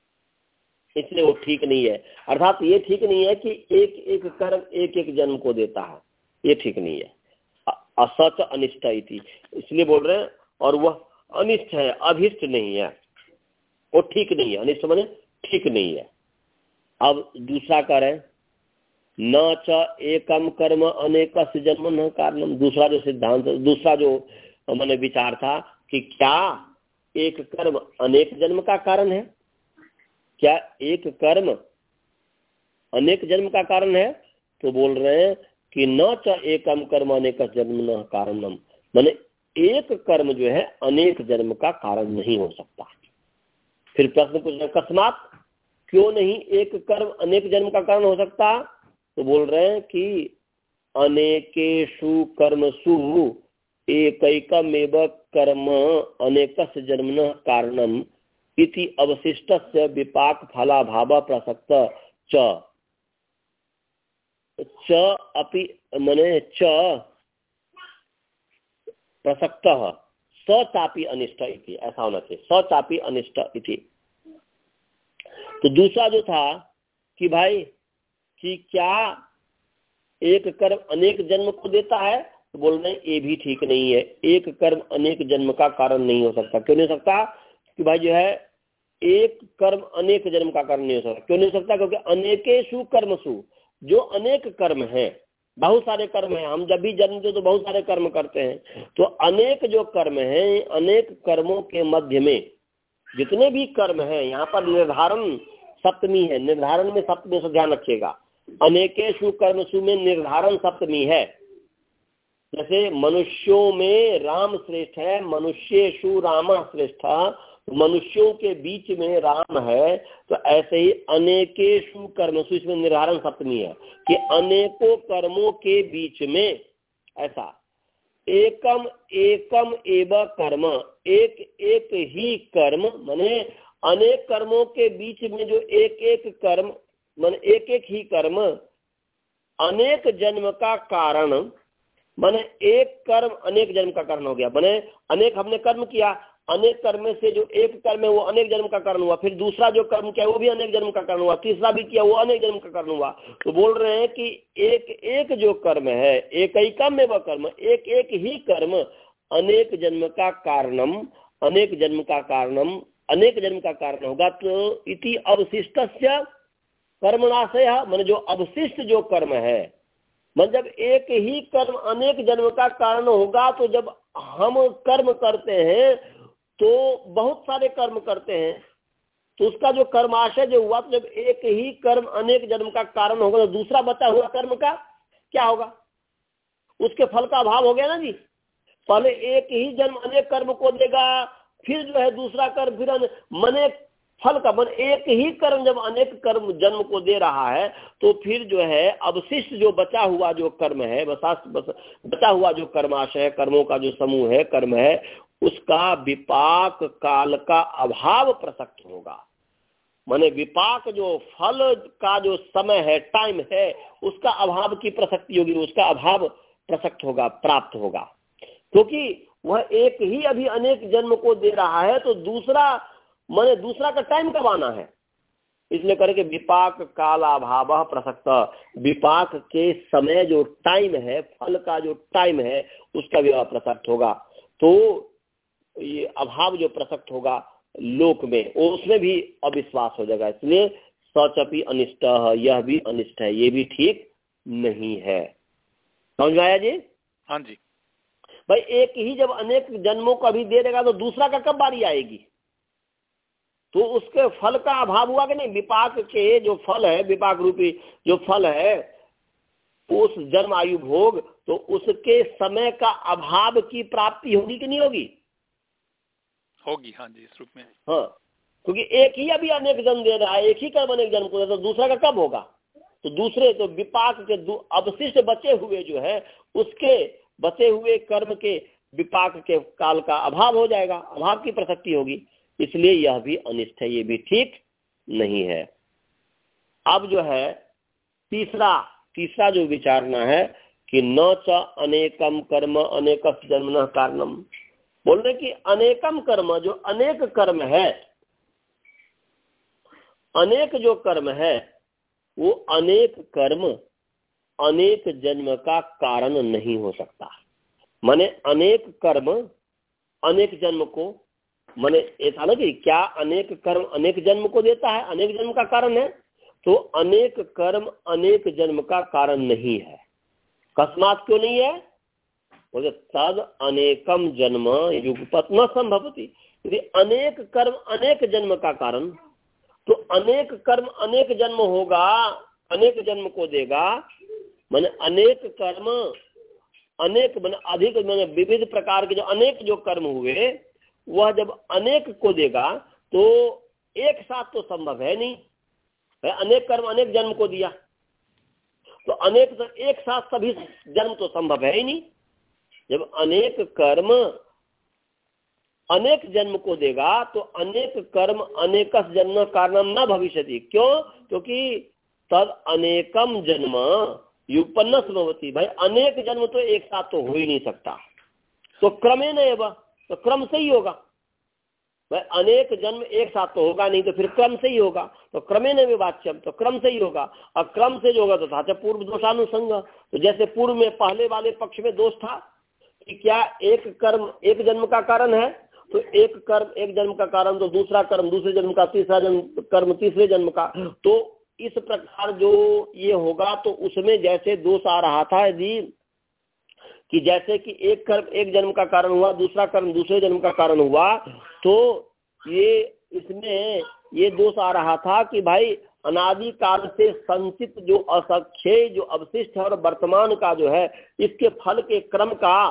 इसलिए वो ठीक नहीं है। अर्थात ये ठीक नहीं है कि एक एक कर्म एक एक जन्म को देता है। ये ठीक नहीं है। असच अनिष्ट थी इसलिए बोल रहे हैं और वह अनिष्ट है अभिष्ट नहीं है। वो ठीक नहीं है। अनिष्ट मैंने ठीक नहीं है। अब दूसरा करें न च एकम कर्म अनेक जन्म न कारणम दूसरा जो सिद्धांत, दूसरा जो मैंने विचार था कि क्या एक कर्म अनेक जन्म का कारण है? क्या एक कर्म अनेक जन्म का कारण है? तो बोल रहे हैं कि न च एकम कर्म अनेक जन्म न कारणम मैंने एक कर्म जो है अनेक जन्म का कारण नहीं हो सकता। फिर प्रश्न पूछ रहे अकस्मात क्यों नहीं एक कर्म अनेक जन्म का कारण हो सकता? तो बोल रहे हैं कि अनेकेशु कर्मसु एकमेव कर्म अनेक जन्म कारणम इति अवशिष्ट से विपाक फलाभाव प्रसक्त च। च अपि मने च प्रसक्त सचापी अनिष्ट इति, ऐसा होना चाहिए। सचापी अनिष्ट इति। तो दूसरा जो था कि भाई कि क्या एक कर्म अनेक जन्म को देता है? तो बोल रहे ये भी ठीक नहीं है। एक कर्म अनेक जन्म का कारण नहीं हो सकता। क्यों नहीं हो सकता? कि भाई जो है, एक कर्म अनेक जन्म का कारण नहीं हो सकता। क्यों नहीं हो सकता? क्योंकि अनेकेशु कर्मसु। जो अनेक कर्म है, बहुत सारे कर्म हैं। हम जब भी जन्म दे तो बहुत सारे कर्म करते हैं। तो अनेक जो कर्म हैं, अनेक कर्मों के मध्य में जितने भी कर्म हैं, यहाँ पर निर्धारण सप्तमी है। निर्धारण में सप्तमी से ध्यान रखिएगा। अनेकेशु कर्मसु में निर्धारण सप्तमी है। जैसे मनुष्यों में राम श्रेष्ठ है मनुष्यशु राम श्रेष्ठ, मनुष्यों के बीच में राम है तो ऐसे ही अनेकेशु कर्मसु इसमें निर्धारण सप्तमी है कि अनेकों कर्मों के बीच में ऐसा, एकम एकम एव कर्म, एक एक ही कर्म, माने अनेक कर्मों के बीच में जो एक एक कर्म मान एक एक ही कर्म, अनेक जन्म का कारण, माने एक कर्म, अनेक जन्म का कारण हो गया। माने अनेक हमने कर्म किया, अनेक कर्म से जो एक कर्म है, वो अनेक जन्म का कारण हुआ। फिर दूसरा जो कर्म किया, वो भी अनेक जन्म का कारण हुआ। तीसरा भी किया, वो अनेक जन्म का कारण हुआ। तो बोल रहे हैं कि एक एक जो कर्म है, एक ही कम वह कर्म, एक एक ही कर्म, अनेक जन्म का कारणम, अनेक जन्म का कारणम, अनेक जन्म का कारण होगा। तो इति अवशिष्ट कर्मनाशय मन जो अवशिष्ट जो कर्म है, मन जब एक ही कर्म अनेक जन्म का कारण होगा तो जब हम कर्म करते हैं तो बहुत सारे कर्म करते हैं। तो उसका जो कर्माशय जो हुआ तो जब एक ही कर्म अनेक जन्म का कारण होगा तो दूसरा बचा हुआ कर्म का क्या होगा? उसके फल का अभाव हो गया ना जी। पहले एक ही जन्म अनेक कर्म को देगा, फिर जो है दूसरा कर्म, फिर मने फल का मन एक ही कर्म जब अनेक कर्म जन्म को दे रहा है तो फिर जो है, अवशिष्ट जो बचा हुआ जो कर्म है बचा हुआ जो कर्माशय, कर्मों का जो समूह है, कर्म है, उसका विपाक काल का अभाव प्रसक्त होगा। माने विपाक जो फल का जो समय है टाइम है, उसका अभाव की प्रसक्ति होगी, उसका अभाव प्रसक्त होगा, प्राप्त होगा। क्योंकि वह एक ही अभी अनेक जन्म को दे रहा है तो दूसरा माने दूसरा का टाइम कब आना है? इसलिए करके विपाक कालाभाव प्रसक्त। विपाक के समय जो टाइम है फल का जो टाइम है उसका भी प्रसक्त होगा। तो ये अभाव जो प्रसक्त होगा लोक में उसमें भी अविश्वास हो जाएगा। इसलिए सचपी अनिष्ट यह भी अनिष्ट है ये भी ठीक नहीं है। समझ में आया जी? हाँ जी। भाई एक ही जब अनेक जन्मों को अभी दे देगा तो दूसरा का कब बारी आएगी? तो उसके फल का अभाव हुआ कि नहीं? विपाक के जो फल है विपाक रूपी जो फल है उस जन्म आयु भोग तो उसके समय का अभाव की प्राप्ति होगी कि नहीं होगी? होगी हाँ जी इस रूप में। हाँ क्योंकि एक ही अभी अनेक जन्म दे रहा है एक ही कर्म अनेक जन्म को दे तो दूसरा का कब होगा? तो दूसरे तो विपाक के अवशिष्ट बचे हुए जो है उसके बचे हुए कर्म के विपाक के काल का अभाव हो जाएगा अभाव की प्रसक्ति होगी। इसलिए यह भी अनिष्ट है, ये भी ठीक नहीं है। अब जो है, तीसरा तीसरा जो विचारना है कि न च अनेकम कर्म, अनेक जन्म न कारणम बोल रहे कि अनेकम कर्म, जो अनेक कर्म है, अनेक जो कर्म है, वो अनेक कर्म, अनेक जन्म का कारण नहीं हो सकता। माने अनेक कर्म, अनेक जन्म को माने ऐसा ना कि क्या अनेक कर्म अनेक जन्म को देता है, अनेक जन्म का कारण है? तो अनेक कर्म अनेक जन्म का कारण नहीं है। कस्मात क्यों नहीं है? बोले, तद अनेकम जन्म युगपत न संभवती। यदि अनेक कर्म अनेक जन्म का कारण तो अनेक कर्म अनेक जन्म होगा, अनेक जन्म को देगा। मैंने अनेक कर्म, अनेक मैंने अधिक मैंने विविध प्रकार के जो अनेक जो कर्म हुए वह जब अनेक को देगा तो एक साथ तो संभव है नहीं। है, अनेक कर्म अनेक जन्म को दिया। तो अनेक तो एक साथ सभी जन्म तो संभव है ही नहीं। जब अनेक कर्म अनेक जन्म को देगा तो अनेक कर्म अनेक जन्म कारण न भविष्य क्यों? क्योंकि तद अनेकम जन्म युगपन्न भवती। भाई, अनेक जन्म तो एक साथ तो हो ही नहीं सकता। तो क्रमे न तो क्रम से ही होगा। भाई, अनेक जन्म एक साथ तो होगा नहीं तो फिर क्रम से ही होगा। तो क्रमे न वाच्यम तो क्रम से ही होगा। और क्रम से जो होगा तो था पूर्व दोषानुसंग। तो जैसे पूर्व में पहले वाले पक्ष में दोष था, कि क्या एक कर्म, एक जन्म का कारण है तो एक कर्म, एक जन्म का कारण तो दूसरा कर्म, दूसरे जन्म का, तीसरा जन्म, कर्म, तीसरे जन्म का। तो इस प्रकार जो ये होगा तो उसमें जैसे दोष आ रहा था, यदि कि जैसे कि एक कर्म एक जन्म का कारण हुआ, दूसरा कर्म दूसरे जन्म का कारण हुआ तो ये इसमें ये दोष आ रहा था कि भाई अनादि काल से संचित जो असख्य, जो अवशिष्ट है और वर्तमान का जो है, इसके फल के क्रम का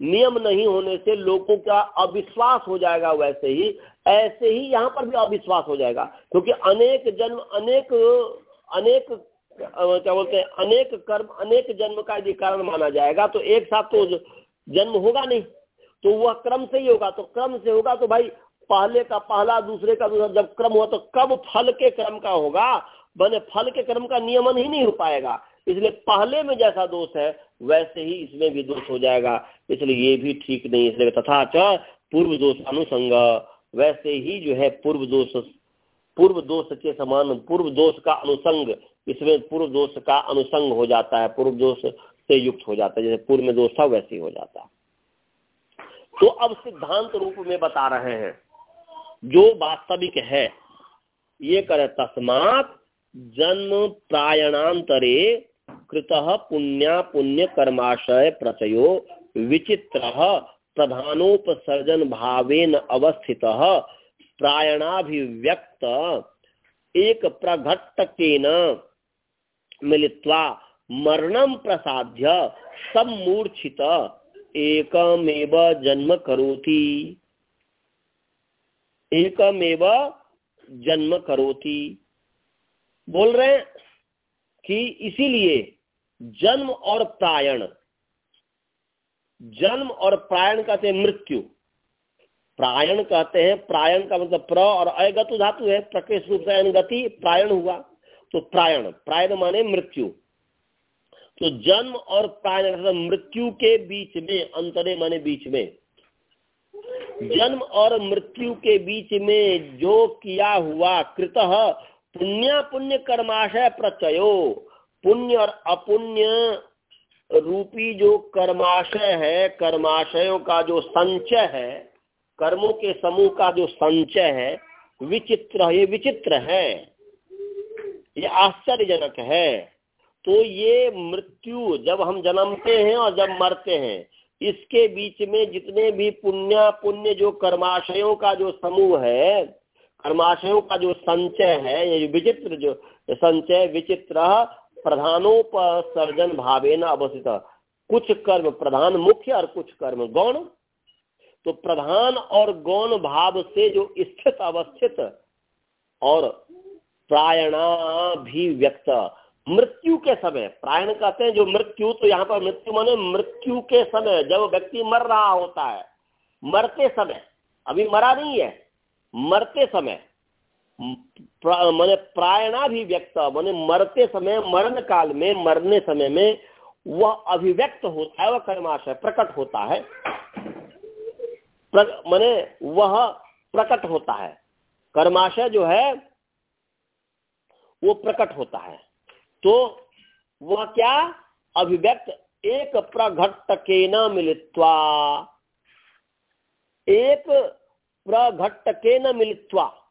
नियम नहीं होने से लोगों का अविश्वास हो जाएगा वैसे ही। ऐसे ही यहाँ पर भी अविश्वास हो जाएगा, क्योंकि अनेक जन्म, अनेक अनेक क्या बोलते हैं, अनेक कर्म, अनेक जन्म का यदि कारण माना जाएगा तो एक साथ तो जन्म होगा नहीं। तो वह क्रम से ही होगा तो क्रम से होगा तो भाई पहले का पहला, दूसरे का दूसरा, जब क्रम हुआ तो कब फल के क्रम का होगा? बने फल के क्रम का नियमन ही नहीं हो पाएगा। इसलिए पहले में जैसा दोष है, वैसे ही इसमें भी दोष हो जाएगा। इसलिए ये भी ठीक नहीं, इसलिए तथा च पूर्व दोष अनुसंग वैसे ही जो है पूर्व दोष पूर्व दोष के समान, पूर्व दोष का अनुसंग इसमें पूर्व दोष का अनुसंग हो जाता है, पूर्व दोष से युक्त हो जाता है, जैसे पूर्व में दोष था वैसे ही जाता है। तो अब सिद्धांत रूप में बता रहे हैं, जो वास्तविक है, ये करे तस्मात जन्म प्रायणांतरे कृत पुण्या पुण्य कर्माशय प्रचयो विचित्र प्रधानोपसर्जन भावेन अवस्थित प्रायणाभिव्यक्त एक प्रघट्टकेन मिलित्वा मरणम प्रसाद्य सम्मूर्छित एकमेव जन्म करोति। एकमेव जन्म करोति। बोल रहे हैं कि इसीलिए जन्म और प्रायण, जन्म और प्रायण कहते हैं मृत्यु। प्रायण कहते हैं, प्रायण का मतलब प्र और अगत धातु है प्रकृष रूप से गति, प्रायण हुआ। तो प्रायण प्रायण माने मृत्यु। तो जन्म और प्रायण मतलब मृत्यु के बीच में, अंतरे माने बीच में। जन्म और मृत्यु के बीच में जो किया हुआ कृत पुण्य पुण्य कर्माशय प्रचयो पुण्य और अपुण्य रूपी जो कर्माशय है, कर्माशयों का जो संचय है, कर्मों के समूह का जो संचय है, विचित्र, ये विचित्र है। ये आश्चर्यजनक है। तो ये मृत्यु जब हम जन्मते हैं और जब मरते हैं, इसके बीच में जितने भी पुण्य पुण्य जो कर्माशयों का जो समूह है, कर्माशयों का जो संचय है, ये विचित्र जो संचय, विचित्र प्रधानोपसर्जन भावे न अवस्थित। कुछ कर्म प्रधान मुख्य और कुछ कर्म गौण। तो प्रधान और गौण भाव से जो स्थित, अवस्थित और प्रायणा भी व्यक्त मृत्यु के समय, प्रायण कहते हैं जो मृत्यु तो यहाँ पर मृत्यु माने मृत्यु के समय, जब व्यक्ति मर रहा होता है, मरते समय, अभी मरा नहीं है, मरते समय मैंने प्रायणा भी व्यक्त मैंने मरते समय, मरण काल में, मरने समय में, वह अभिव्यक्त होता है, वह कर्माशय प्रकट होता है। मैंने वह प्रकट होता है। कर्माशय जो है वो प्रकट होता है। तो वह क्या? अभिव्यक्त एक प्रघट्टके न मिलित्वा। एक प्रघट्टके न मिलित्वा।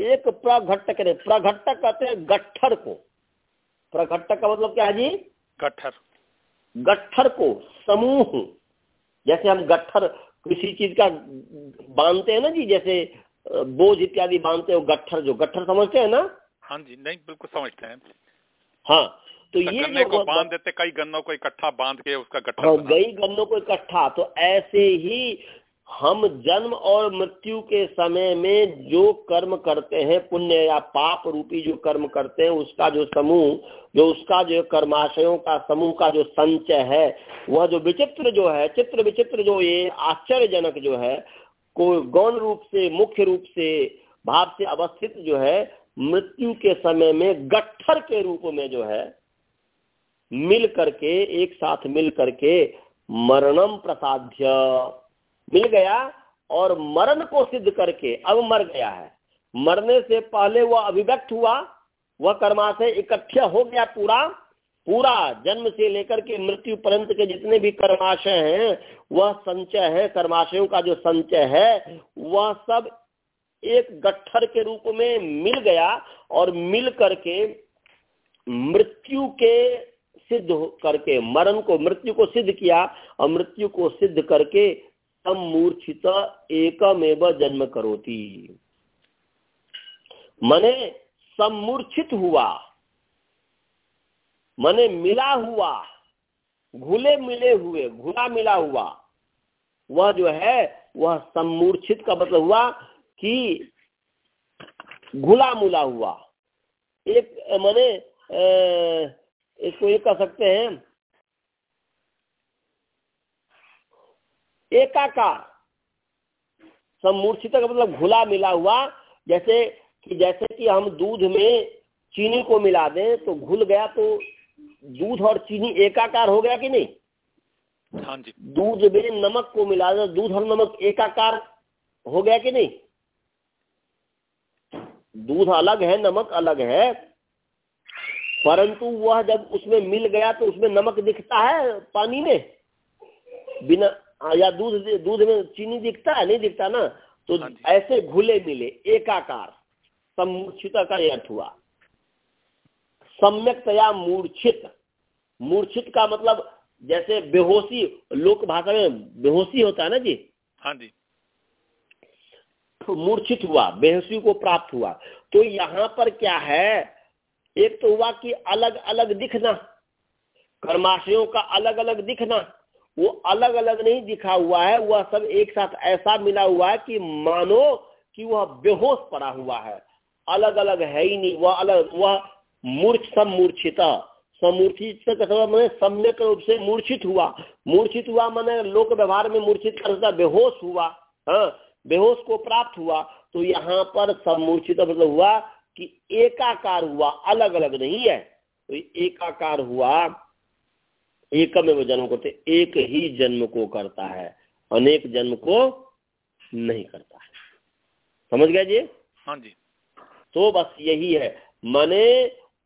एक प्रघट्ट करे प्रघट्ट कहते हैं गट्ठर को। प्रघट्ट का मतलब क्या है जी? गट्ठर। गट्ठर को समूह। जैसे हम गट्ठर किसी चीज़ का बांधते हैं ना जी जैसे बोझ इत्यादि बांधते हो गट्ठर जो गट्ठर समझते हैं ना? हाँ जी नहीं बिल्कुल समझते हैं। हाँ तो ये गन्ने को बाँध देते कई गन्नों को इकट्ठा बाँध के उसका गट्ठा हाँ, कई गन्नों को इकट्ठा तो ऐसे ही हम जन्म और मृत्यु के समय में जो कर्म करते हैं पुण्य या पाप रूपी जो कर्म करते हैं उसका जो समूह जो उसका जो कर्माशयों का समूह का जो संचय है वह जो विचित्र जो है चित्र विचित्र जो ये आश्चर्यजनक जो है को गौण रूप से, मुख्य रूप से, भाव से अवस्थित जो है, मृत्यु के समय में गट्ठर के रूप में जो है, मिल करके, एक साथ मिल करके मरणम प्रसाध्य। मिल गया और मरण को सिद्ध करके, अब मर गया है। मरने से पहले वह अभिव्यक्त हुआ, वह कर्माशय इकट्ठा हो गया पूरा पूरा जन्म से लेकर के मृत्यु पर्यंत के जितने भी कर्माशय हैं, वह संचय है, कर्माशयों का जो संचय है, वह सब एक गट्ठर के रूप में मिल गया और मिल करके मृत्यु के सिद्ध करके, मरण को, मृत्यु को सिद्ध किया और मृत्यु को सिद्ध करके सम्मूर्छित एकमेव जन्म करोती। मने सम्मूर्छित हुआ। मने मिला हुआ, घुले मिले हुए, घुला मिला हुआ, वह जो है, वह सम्मूर्छित का मतलब हुआ कि घुला मुला हुआ। एक, माने इसको ये कह सकते हैं, एकाकार, सम्मूर्छित का मतलब घुला मिला हुआ, जैसे कि जैसे कि हम दूध में चीनी को मिला दें तो घुल गया तो दूध और चीनी एकाकार हो गया कि नहीं? हाँ जी। दूध में नमक को मिला दूध और नमक एकाकार हो गया कि नहीं? दूध अलग है नमक अलग है परंतु वह जब उसमें मिल गया तो उसमें नमक दिखता है पानी में? बिना या दूध दूध में चीनी दिखता है? नहीं दिखता ना? तो हाँ ऐसे घुले मिले एकाकार समुचित का अर्थ हुआ। सम्यकतया मूर्छित। मूर्छित का मतलब जैसे बेहोशी लोक भाषा में बेहोशी होता है ना जी? हाँ जी। मूर्छित हुआ बेहोशी को प्राप्त हुआ। तो यहाँ पर क्या है? एक तो हुआ कि अलग अलग दिखना। कर्माशयों का अलग अलग दिखना। वो अलग अलग नहीं दिखा हुआ है वह सब एक साथ ऐसा मिला हुआ है कि मानो कि वह बेहोश पड़ा हुआ है। अलग अलग है ही नहीं वह अलग वह मूर्छ समूर्छित समूर्छित मैंने सम्यक रूप से मूर्छित हुआ। मूर्छित हुआ मैंने लोक व्यवहार में मूर्छित करता बेहोश हुआ हाँ बेहोश को प्राप्त हुआ। तो यहाँ पर समूर्छित मतलब हुआ कि एकाकार हुआ अलग अलग नहीं है। तो एकाकार हुआ एक में वो जन्म करते एक ही जन्म को करता है अनेक जन्म को नहीं करता है। समझ गया जी? हाँ जी। तो बस यही है। माने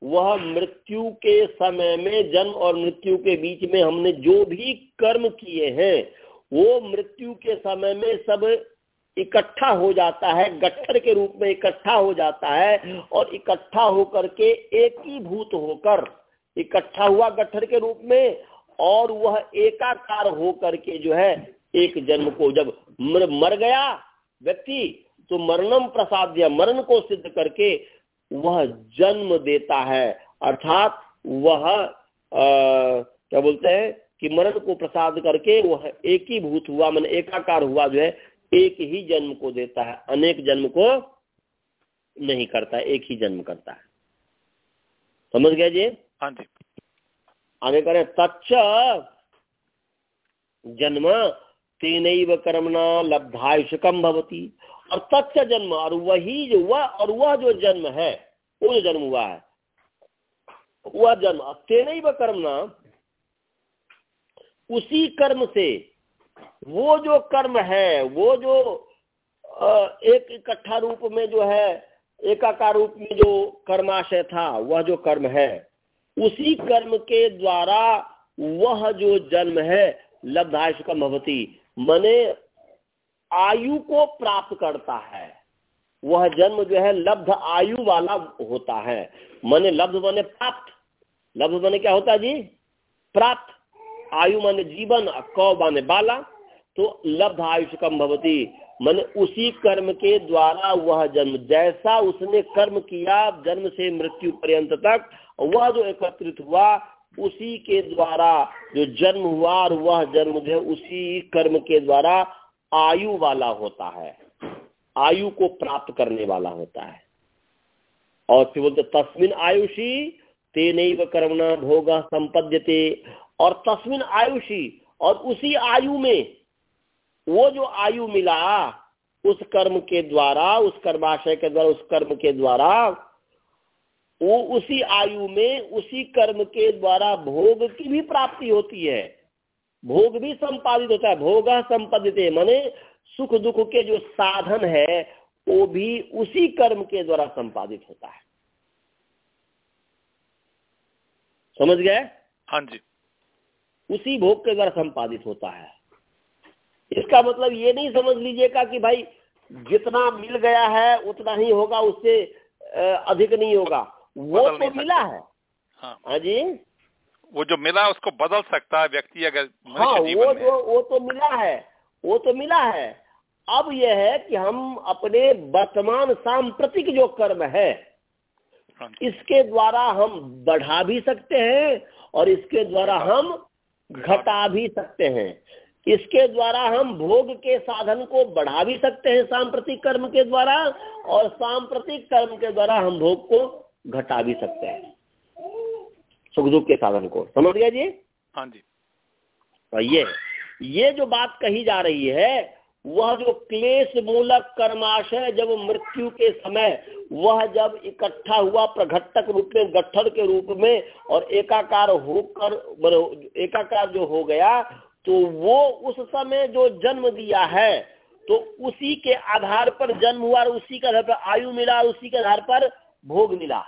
वह मृत्यु के समय में जन्म और मृत्यु के बीच में हमने जो भी कर्म किए हैं वो मृत्यु के समय में सब इकट्ठा हो जाता है गट्ठर के रूप में इकट्ठा हो जाता है और इकट्ठा होकर के एक ही भूत होकर इकट्ठा हुआ गट्ठर के रूप में और वह एकाकार हो करके जो है एक जन्म को जब मर, मर गया व्यक्ति तो मरणम प्रसाद या मरण को सिद्ध करके वह जन्म देता है। अर्थात वह क्या बोलते हैं कि मरण को प्रसाद करके वह एक ही भूत हुआ मन एकाकार हुआ जो है एक ही जन्म को देता है। अनेक जन्म को नहीं करता एक ही जन्म करता है। समझ गया जी? हाँ जी। आगे करें तच्च जन्म तेन कर्मणा लब्धायुषकम भवती। और तच्च जन्म, और वही जो वह, और वह जो जन्म है, वो जो जन्म हुआ है। वह जन्म तेन कर्मणा उसी कर्म से, वो जो कर्म है, वो जो एक इकट्ठा रूप में जो है, एकाकार रूप में जो कर्माशय था, वह जो कर्म है, उसी कर्म के द्वारा वह जो जन्म है लब्धायुष का भवती। मने आयु को प्राप्त करता है, वह जन्म जो है लब्ध आयु वाला होता है। मने लब्ध माने प्राप्त। लब्ध माने क्या होता है जी? प्राप्त। आयु माने जीवन कौ माने बाला। तो लब्ध आयुष कम भवती। मन उसी कर्म के द्वारा वह जन्म, जैसा उसने कर्म किया जन्म से मृत्यु पर्यंत तक, वह जो एकत्रित हुआ, उसी के द्वारा जो जन्म हुआ, और वह जन्म जो है उसी कर्म के द्वारा आयु वाला होता है। आयु को प्राप्त करने वाला होता है। और फिर बोलते, तस्मिन आयुषी तेन कर्मणा भोग संपद्यते। और तस्मिन आयुषी और उसी आयु में, वो जो आयु मिला, उस कर्म के द्वारा, उस कर्माशय के द्वारा, उस कर्म के द्वारा, वो उसी आयु में, उसी कर्म के द्वारा भोग की भी प्राप्ति होती है। भोग भी संपादित होता है भोग संपादित माने सुख दुख के जो साधन है वो भी उसी कर्म के द्वारा संपादित होता है। समझ गए? हाँ जी। उसी भोग के द्वारा संपादित होता है। इसका मतलब ये नहीं समझ लीजिएगा कि भाई जितना मिल गया है उतना ही होगा उससे अधिक नहीं होगा। वो तो मिला है। हाँ।, हाँ जी? वो जो मिला उसको बदल सकता है व्यक्ति अगर हाँ वो जो वो तो मिला है वो तो मिला है। अब यह है कि हम अपने वर्तमान सांप्रतिक जो कर्म है हाँ इसके द्वारा हम बढ़ा भी सकते हैं और इसके द्वारा हम घटा भी सकते हैं। इसके द्वारा हम भोग के साधन को बढ़ा भी सकते हैं सांप्रतिक कर्म के द्वारा और सांप्रतिक कर्म के द्वारा हम भोग को घटा भी सकते हैं। सुख दुख के साधन को। समझ गया जी? हाँ जी। तो ये ये जो बात कही जा रही है वह जो क्लेश मूलक कर्माशय जब मृत्यु के समय वह जब इकट्ठा हुआ प्रघटक रूप में गठर के रूप में और एकाकार होकर एकाकार जो हो गया तो वो उस समय जो जन्म दिया है तो उसी के आधार पर जन्म हुआ और उसी के आधार पर आयु मिला उसी के आधार पर भोग मिला।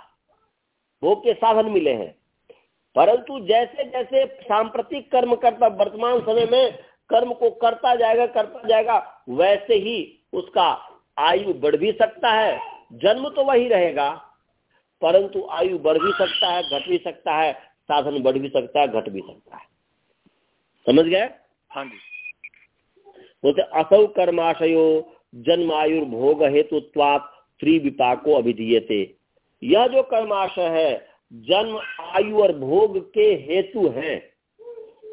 भोग के साधन मिले हैं। परंतु जैसे जैसे सांप्रतिक कर्म करता वर्तमान समय में कर्म को करता जाएगा करता जाएगा वैसे ही उसका आयु बढ़ भी सकता है। जन्म तो वही रहेगा परंतु आयु बढ़ भी सकता है घट भी सकता है साधन बढ़ भी सकता है घट भी सकता है। समझ गए? हाँ जी। बोलते असौ कर्माशयो जन्मायुर्भोग हेतुत्वात फ्री विपाको अभिधीयते। यह जो कर्माशय है जन्म आयु और भोग के हेतु हैं।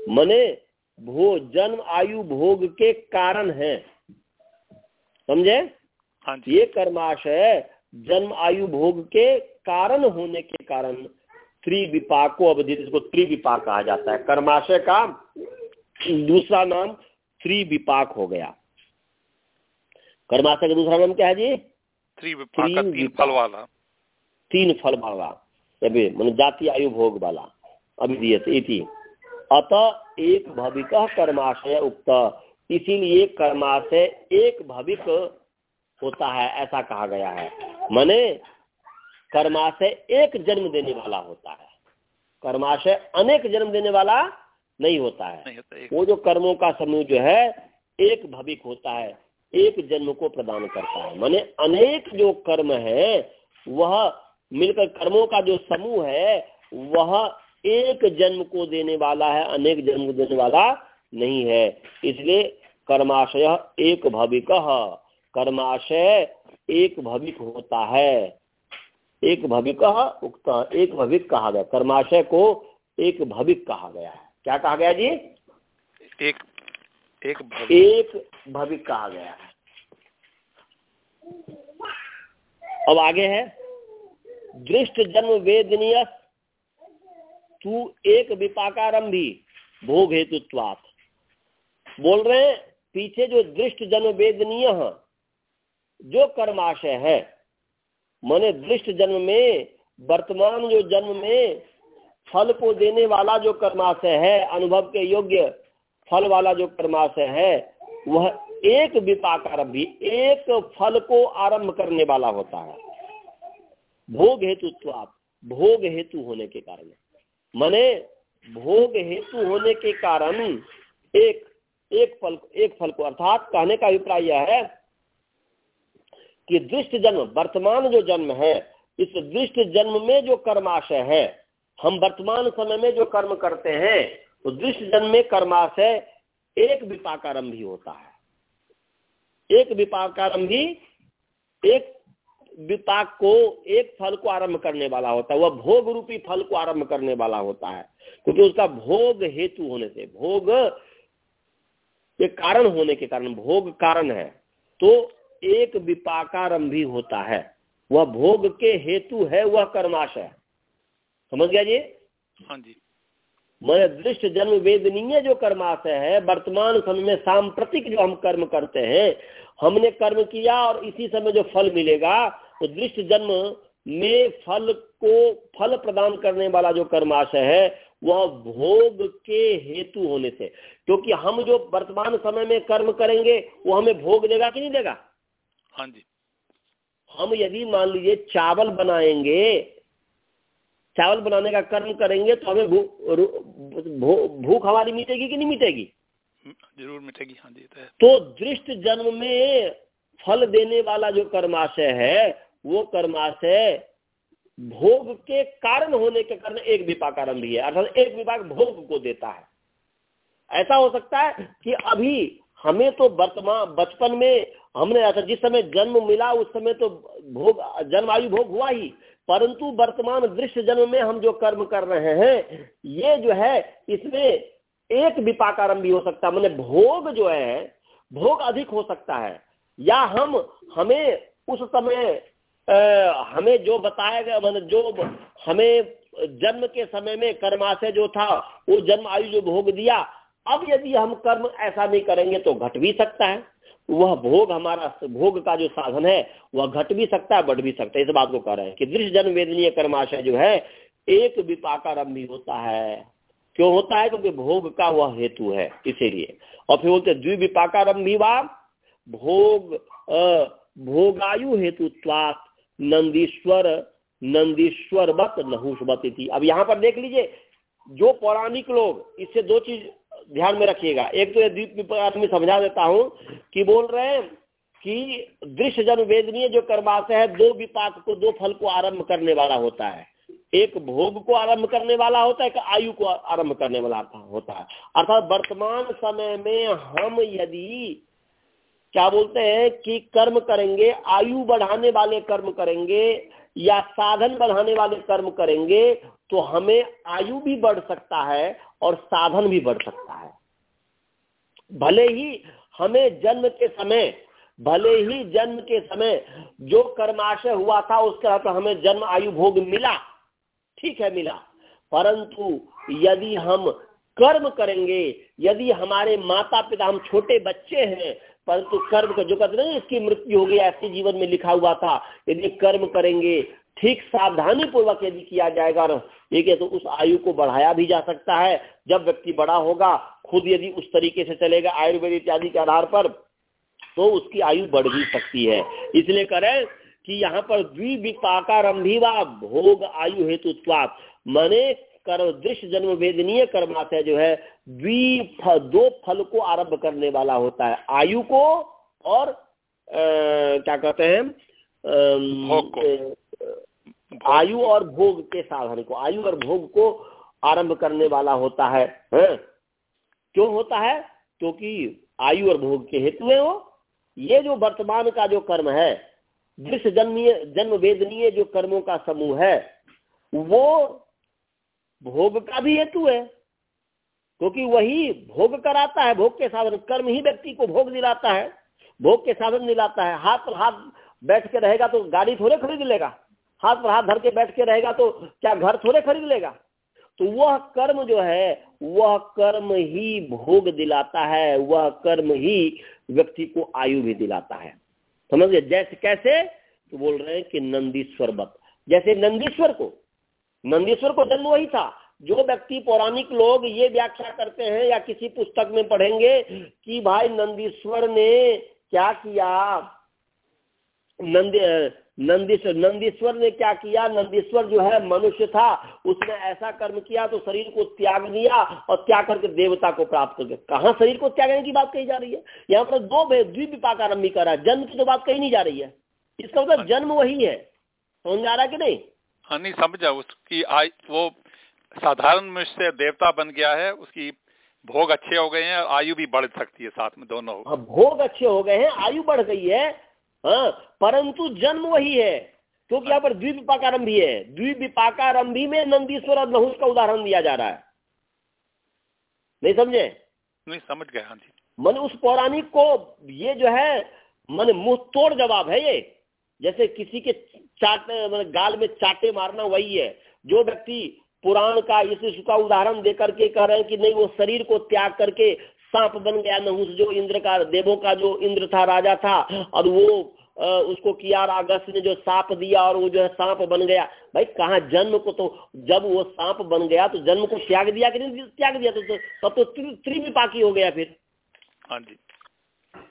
मने भो जन्म आयु भोग के कारण है। समझे? हाँ ये कर्माशय जन्म आयु भोग के कारण होने के कारण त्रिविपाको अवधित इसको त्रिविपाक कहा जाता है। कर्माशय का दूसरा नाम त्रिविपाक हो गया। कर्माशय का दूसरा नाम क्या है जी? त्रिविपाक तीन फल वाला। तीन फल वाला। मान जाति आयु भोग वाला अभिधीयते अतः एक भविक कर्माशय उक्त। इसीलिए कर्माशय एक भविक होता है ऐसा कहा गया है। माने कर्माशय एक जन्म देने वाला होता है। कर्माशय अनेक जन्म देने वाला नहीं होता है। नहीं वो जो कर्मों का समूह जो है एक भविक होता है एक जन्म को प्रदान करता है। माने अनेक जो कर्म है वह मिलकर कर्मों का जो समूह है वह एक जन्म को देने वाला है अनेक जन्म को देने वाला नहीं है। इसलिए कर्माशय एक भविक कर्माशय एक भविक होता है। एक भविक उक्त एक भविक कहा गया। कर्माशय को एक भविक कहा गया है। क्या कहा गया जी? एक एक भविक, एक भविक कहा गया है। अब आगे है। दृष्ट जन्म वेदनीय, तू एक विपाकारंभी भोग हेतुत्वात बोल रहे हैं, पीछे जो दृष्ट जन्म वेदनीय जो कर्माशय है, माने दृष्ट जन्म में, वर्तमान जो जन्म में, फल को देने वाला जो कर्माशय है, अनुभव के योग्य फल वाला जो कर्माशय है, वह एक विपाकारंभ भी एक फल को आरंभ करने वाला होता है। भोग हेतु आप, भोग हेतु होने के कारण मने भोग हेतु होने के कारण एक एक फल एक फल को, अर्थात कहने का अभिप्राय यह है कि दृष्ट जन्म, वर्तमान जो जन्म है, इस दृष्ट जन्म में जो कर्माशय है, हम वर्तमान समय में जो कर्म करते हैं तो दृष्ट जन्म में कर्माशय एक विपाकारंभ भी होता है। एक विपाकारंभ भी एक विपाक को एक फल को आरंभ करने वाला होता है वह भोग रूपी फल को आरंभ करने वाला होता है। क्योंकि उसका भोग हेतु होने से भोग के कारण होने के कारण भोग कारण है तो एक विपाकारंभी होता है। वह भोग के हेतु है वह कर्माशय। समझ गया जी? हाँ जी। मैं दृष्ट जन्म वेदनीय जो कर्माशय है वर्तमान समय में सांप्रतिक जो हम कर्म करते हैं हमने कर्म किया और इसी समय जो फल मिलेगा तो दृष्ट जन्म में फल को फल प्रदान करने वाला जो कर्माशय है वह भोग के हेतु होने से। क्योंकि हम जो वर्तमान समय में कर्म करेंगे वो हमें भोग देगा कि नहीं देगा? हाँ जी। हम यदि मान लीजिए चावल बनाएँगे चावल बनाने का कर्म करेंगे तो हमें भूख हमारी मिटेगी कि नहीं मिटेगी? ज़रूर मिटेगी हाँ जी तो, तो दृष्ट जन्म में फल देने वाला जो कर्माशय है वो कर्माशय भोग के कारण होने के कारण एक विपाक आरंभ है। अर्थात एक विपाक भोग को देता है। ऐसा हो सकता है कि अभी हमें तो वर्तमान बचपन में हमने ऐसा जिस समय जन्म मिला, उस समय तो भोग जन्म आयु भोग हुआ ही। परंतु वर्तमान दृश्य जन्म में हम जो कर्म कर रहे हैं, ये जो है, इसमें एक विपाक आरंभ भी हो सकता है। मैंने भोग जो है, भोग अधिक हो सकता है। या हम, हमें उस समय हमें जो बताया गया मैंने जो हमें जन्म के समय में कर्माशय जो था, वो जन्म आयु जो भोग दिया, अब यदि हम कर्म ऐसा नहीं करेंगे तो घट भी सकता है। वह भोग हमारा, भोग का जो साधन है, वह घट भी सकता है, बढ़ भी सकता है। इस बात को कह रहे हैं कि दृश्य जन्म वेदनीय कर्माशय जो है, एक विपाकारंभी होता है। क्यों होता है? क्योंकि भोग का वह हेतु है, इसीलिए। और फिर बोलते द्विविपाकारंभी वा भोग भोगायु हेतु नंदीश्वर नंदीश्वर बत नहुषवत अब यहाँ पर देख लीजिए, जो पौराणिक लोग, इससे दो चीज़ ध्यान में रखिएगा। एक तो द्वीप में समझा देता हूँ कि बोल रहे हैं कि दृश्य जन वेदनीय जो कर्माशय है, दो विपाक को, दो फल को आरंभ करने वाला होता है। एक भोग को आरंभ करने वाला होता है, एक आयु को आरंभ करने वाला होता है। अर्थात वर्तमान समय में हम यदि क्या बोलते हैं कि कर्म करेंगे, आयु बढ़ाने वाले कर्म करेंगे या साधन बढ़ाने वाले कर्म करेंगे तो हमें आयु भी बढ़ सकता है और साधन भी बढ़ सकता है। भले ही हमें जन्म के समय, भले ही जन्म के समय जो कर्माशय हुआ था, उसके साथ हमें जन्म आयु भोग मिला, ठीक है मिला। परंतु यदि हम कर्म करेंगे, यदि हमारे माता पिता, हम छोटे बच्चे हैं परंतु कर्म का जो कहते नहीं इसकी मृत्यु हो गई, ऐसे जीवन में लिखा हुआ था। यदि कर्म करेंगे, ठीक सावधानी पूर्वक यदि किया जाएगा ठीक है तो उस आयु को बढ़ाया भी जा सकता है। जब व्यक्ति बड़ा होगा, खुद यदि उस तरीके से चलेगा, आयुर्वेद इत्यादि के आधार पर तो उसकी आयु बढ़ भी सकती है। इसलिए करें कि यहाँ पर द्विविपाकारंभीवा भोग आयु हेतु मने कर, दृश्य जन्म वेदनीय कर्माशय जो है दो फल को आरंभ करने वाला होता है। आयु को और आ, क्या कहते हैं आयु और भोग के साधन को। आयु और भोग को आरंभ करने वाला होता है, है? क्यों होता है? क्योंकि आयु और भोग के हेतु है वो। ये जो वर्तमान का जो कर्म है दृश्य जन्मीय जन्म वेदनीय जो कर्मों का समूह है वो भोग का भी हेतु है। क्योंकि वही भोग कराता है, भोग के साधन, कर्म ही व्यक्ति को भोग दिलाता है, भोग के साधन दिलाता है। हाथ पर हाथ बैठ के रहेगा तो गाड़ी थोड़े खरीद लेगा, हाथ पर हाथ धर के बैठ के रहेगा तो क्या घर थोड़े खरीद लेगा? तो वह कर्म जो है, वह कर्म ही भोग दिलाता है, वह कर्म ही व्यक्ति को आयु भी दिलाता है। समझ? गए जैसे कैसे? तो बोल रहे हैं कि नंदीश्वर बत जैसे नंदीश्वर को नंदीश्वर को जन्म वही था जो व्यक्ति पौराणिक लोग ये व्याख्या करते हैं या किसी पुस्तक में पढ़ेंगे कि भाई नंदीश्वर ने क्या किया? नंदी नंदीश्वर नंदीश्वर ने क्या किया? नंदीश्वर जो है मनुष्य था उसने ऐसा कर्म किया तो शरीर को त्याग दिया और त्याग करके देवता को प्राप्त कर गया कहाँ शरीर को त्यागने की बात कही जा रही है? यहाँ पर दो द्विपाक आरंभ कर रहा है। जन्म की तो बात कही नहीं जा रही है। इसका मतलब जन्म वही है। समझ आ रहा है कि नहीं? हाँ नहीं समझा उसकी आई वो साधारण मनुष्य से देवता बन गया है उसकी भोग अच्छे हो गए हैं आयु भी बढ़ सकती है साथ में दोनों। हाँ भोग अच्छे हो गए हैं आयु बढ़ गई है हाँ परंतु जन्म वही है क्योंकि यहाँ पर द्विपाकारंभी है। द्विपाकारंभी में नंदीश्वर और नहुष का उदाहरण दिया जा रहा है। नहीं समझे? नहीं समझ गए हाँ जी। मन उस पौराणिक को ये जो है मन मुँह तोड़ जवाब है ये। जैसे किसी के चाटे गाल में चाटे मारना वही है। जो व्यक्ति पुराण का इस का उदाहरण देकर के कह रहे हैं कि नहीं वो शरीर को त्याग करके सांप बन गया नहुस जो इंद्र का देवों का जो इंद्र था राजा था और वो उसको किया और अगस्त ने जो सांप दिया और वो जो है सांप बन गया। भाई कहा जन्म को तो जब वो सांप बन गया तो जन्म को त्याग दिया कि नहीं? त्याग दिया तो तो, तो त्रिविपाकी हो गया फिर। हाँ जी।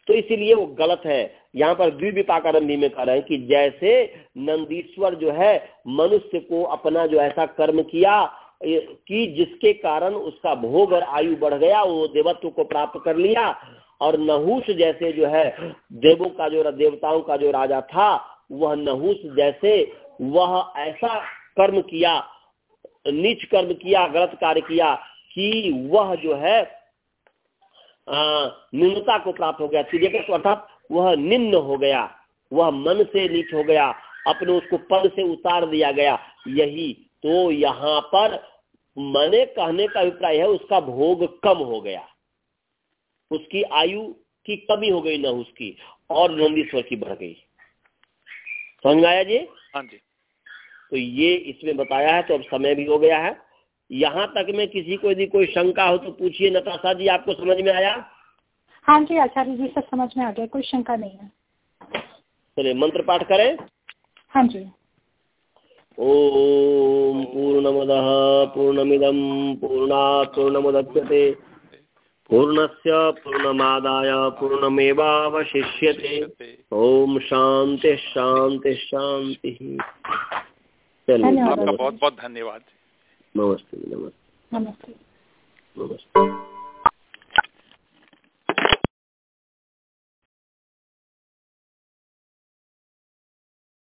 तो इसीलिए वो गलत है। यहाँ पर द्विविपाकारंदी में कह रहे हैं कि जैसे नंदीश्वर जो है, मनुष्य को अपना जो ऐसा कर्म किया कि जिसके कारण उसका भोग और आयु बढ़ गया, वो देवत्व को प्राप्त कर लिया। और नहुस जैसे जो है, देवों का जो देवताओं का जो राजा था, वह नहुस जैसे वह ऐसा कर्म किया, नीच कर्म किया, गलत कार्य किया कि वह जो है निम्नता को प्राप्त हो गया। तो अर्थात वह निम्न हो गया वह मन से नीच हो गया अपने उसको पद से उतार दिया गया। यही तो यहाँ पर मने कहने का अभिप्राय है उसका भोग कम हो गया। उसकी आयु की कमी हो गई न उसकी और नंदीश्वर की बढ़ गई। समझ में आया जी? हाँ जी। तो ये इसमें बताया है तो अब समय भी हो गया है। यहाँ तक में किसी को यदि कोई शंका हो तो पूछिए। नताशा जी आपको समझ में आया? हाँ जी आचार्य जी सब समझ में आ गया। कोई शंका नहीं है। चलिए मंत्र पाठ करें? हाँ जी। ओम पूर्णमद पूर्णमिदम पूर्णा पूर्णमुदच्यते पूर्णस्य पूर्णमादाय पूर्णमेवावशिष्यते। ओम शांति शांति शांति चलिए। आपका बहुत बहुत धन्यवाद। नमस्ते नमस्ते। नमस्ते। नमस्ते।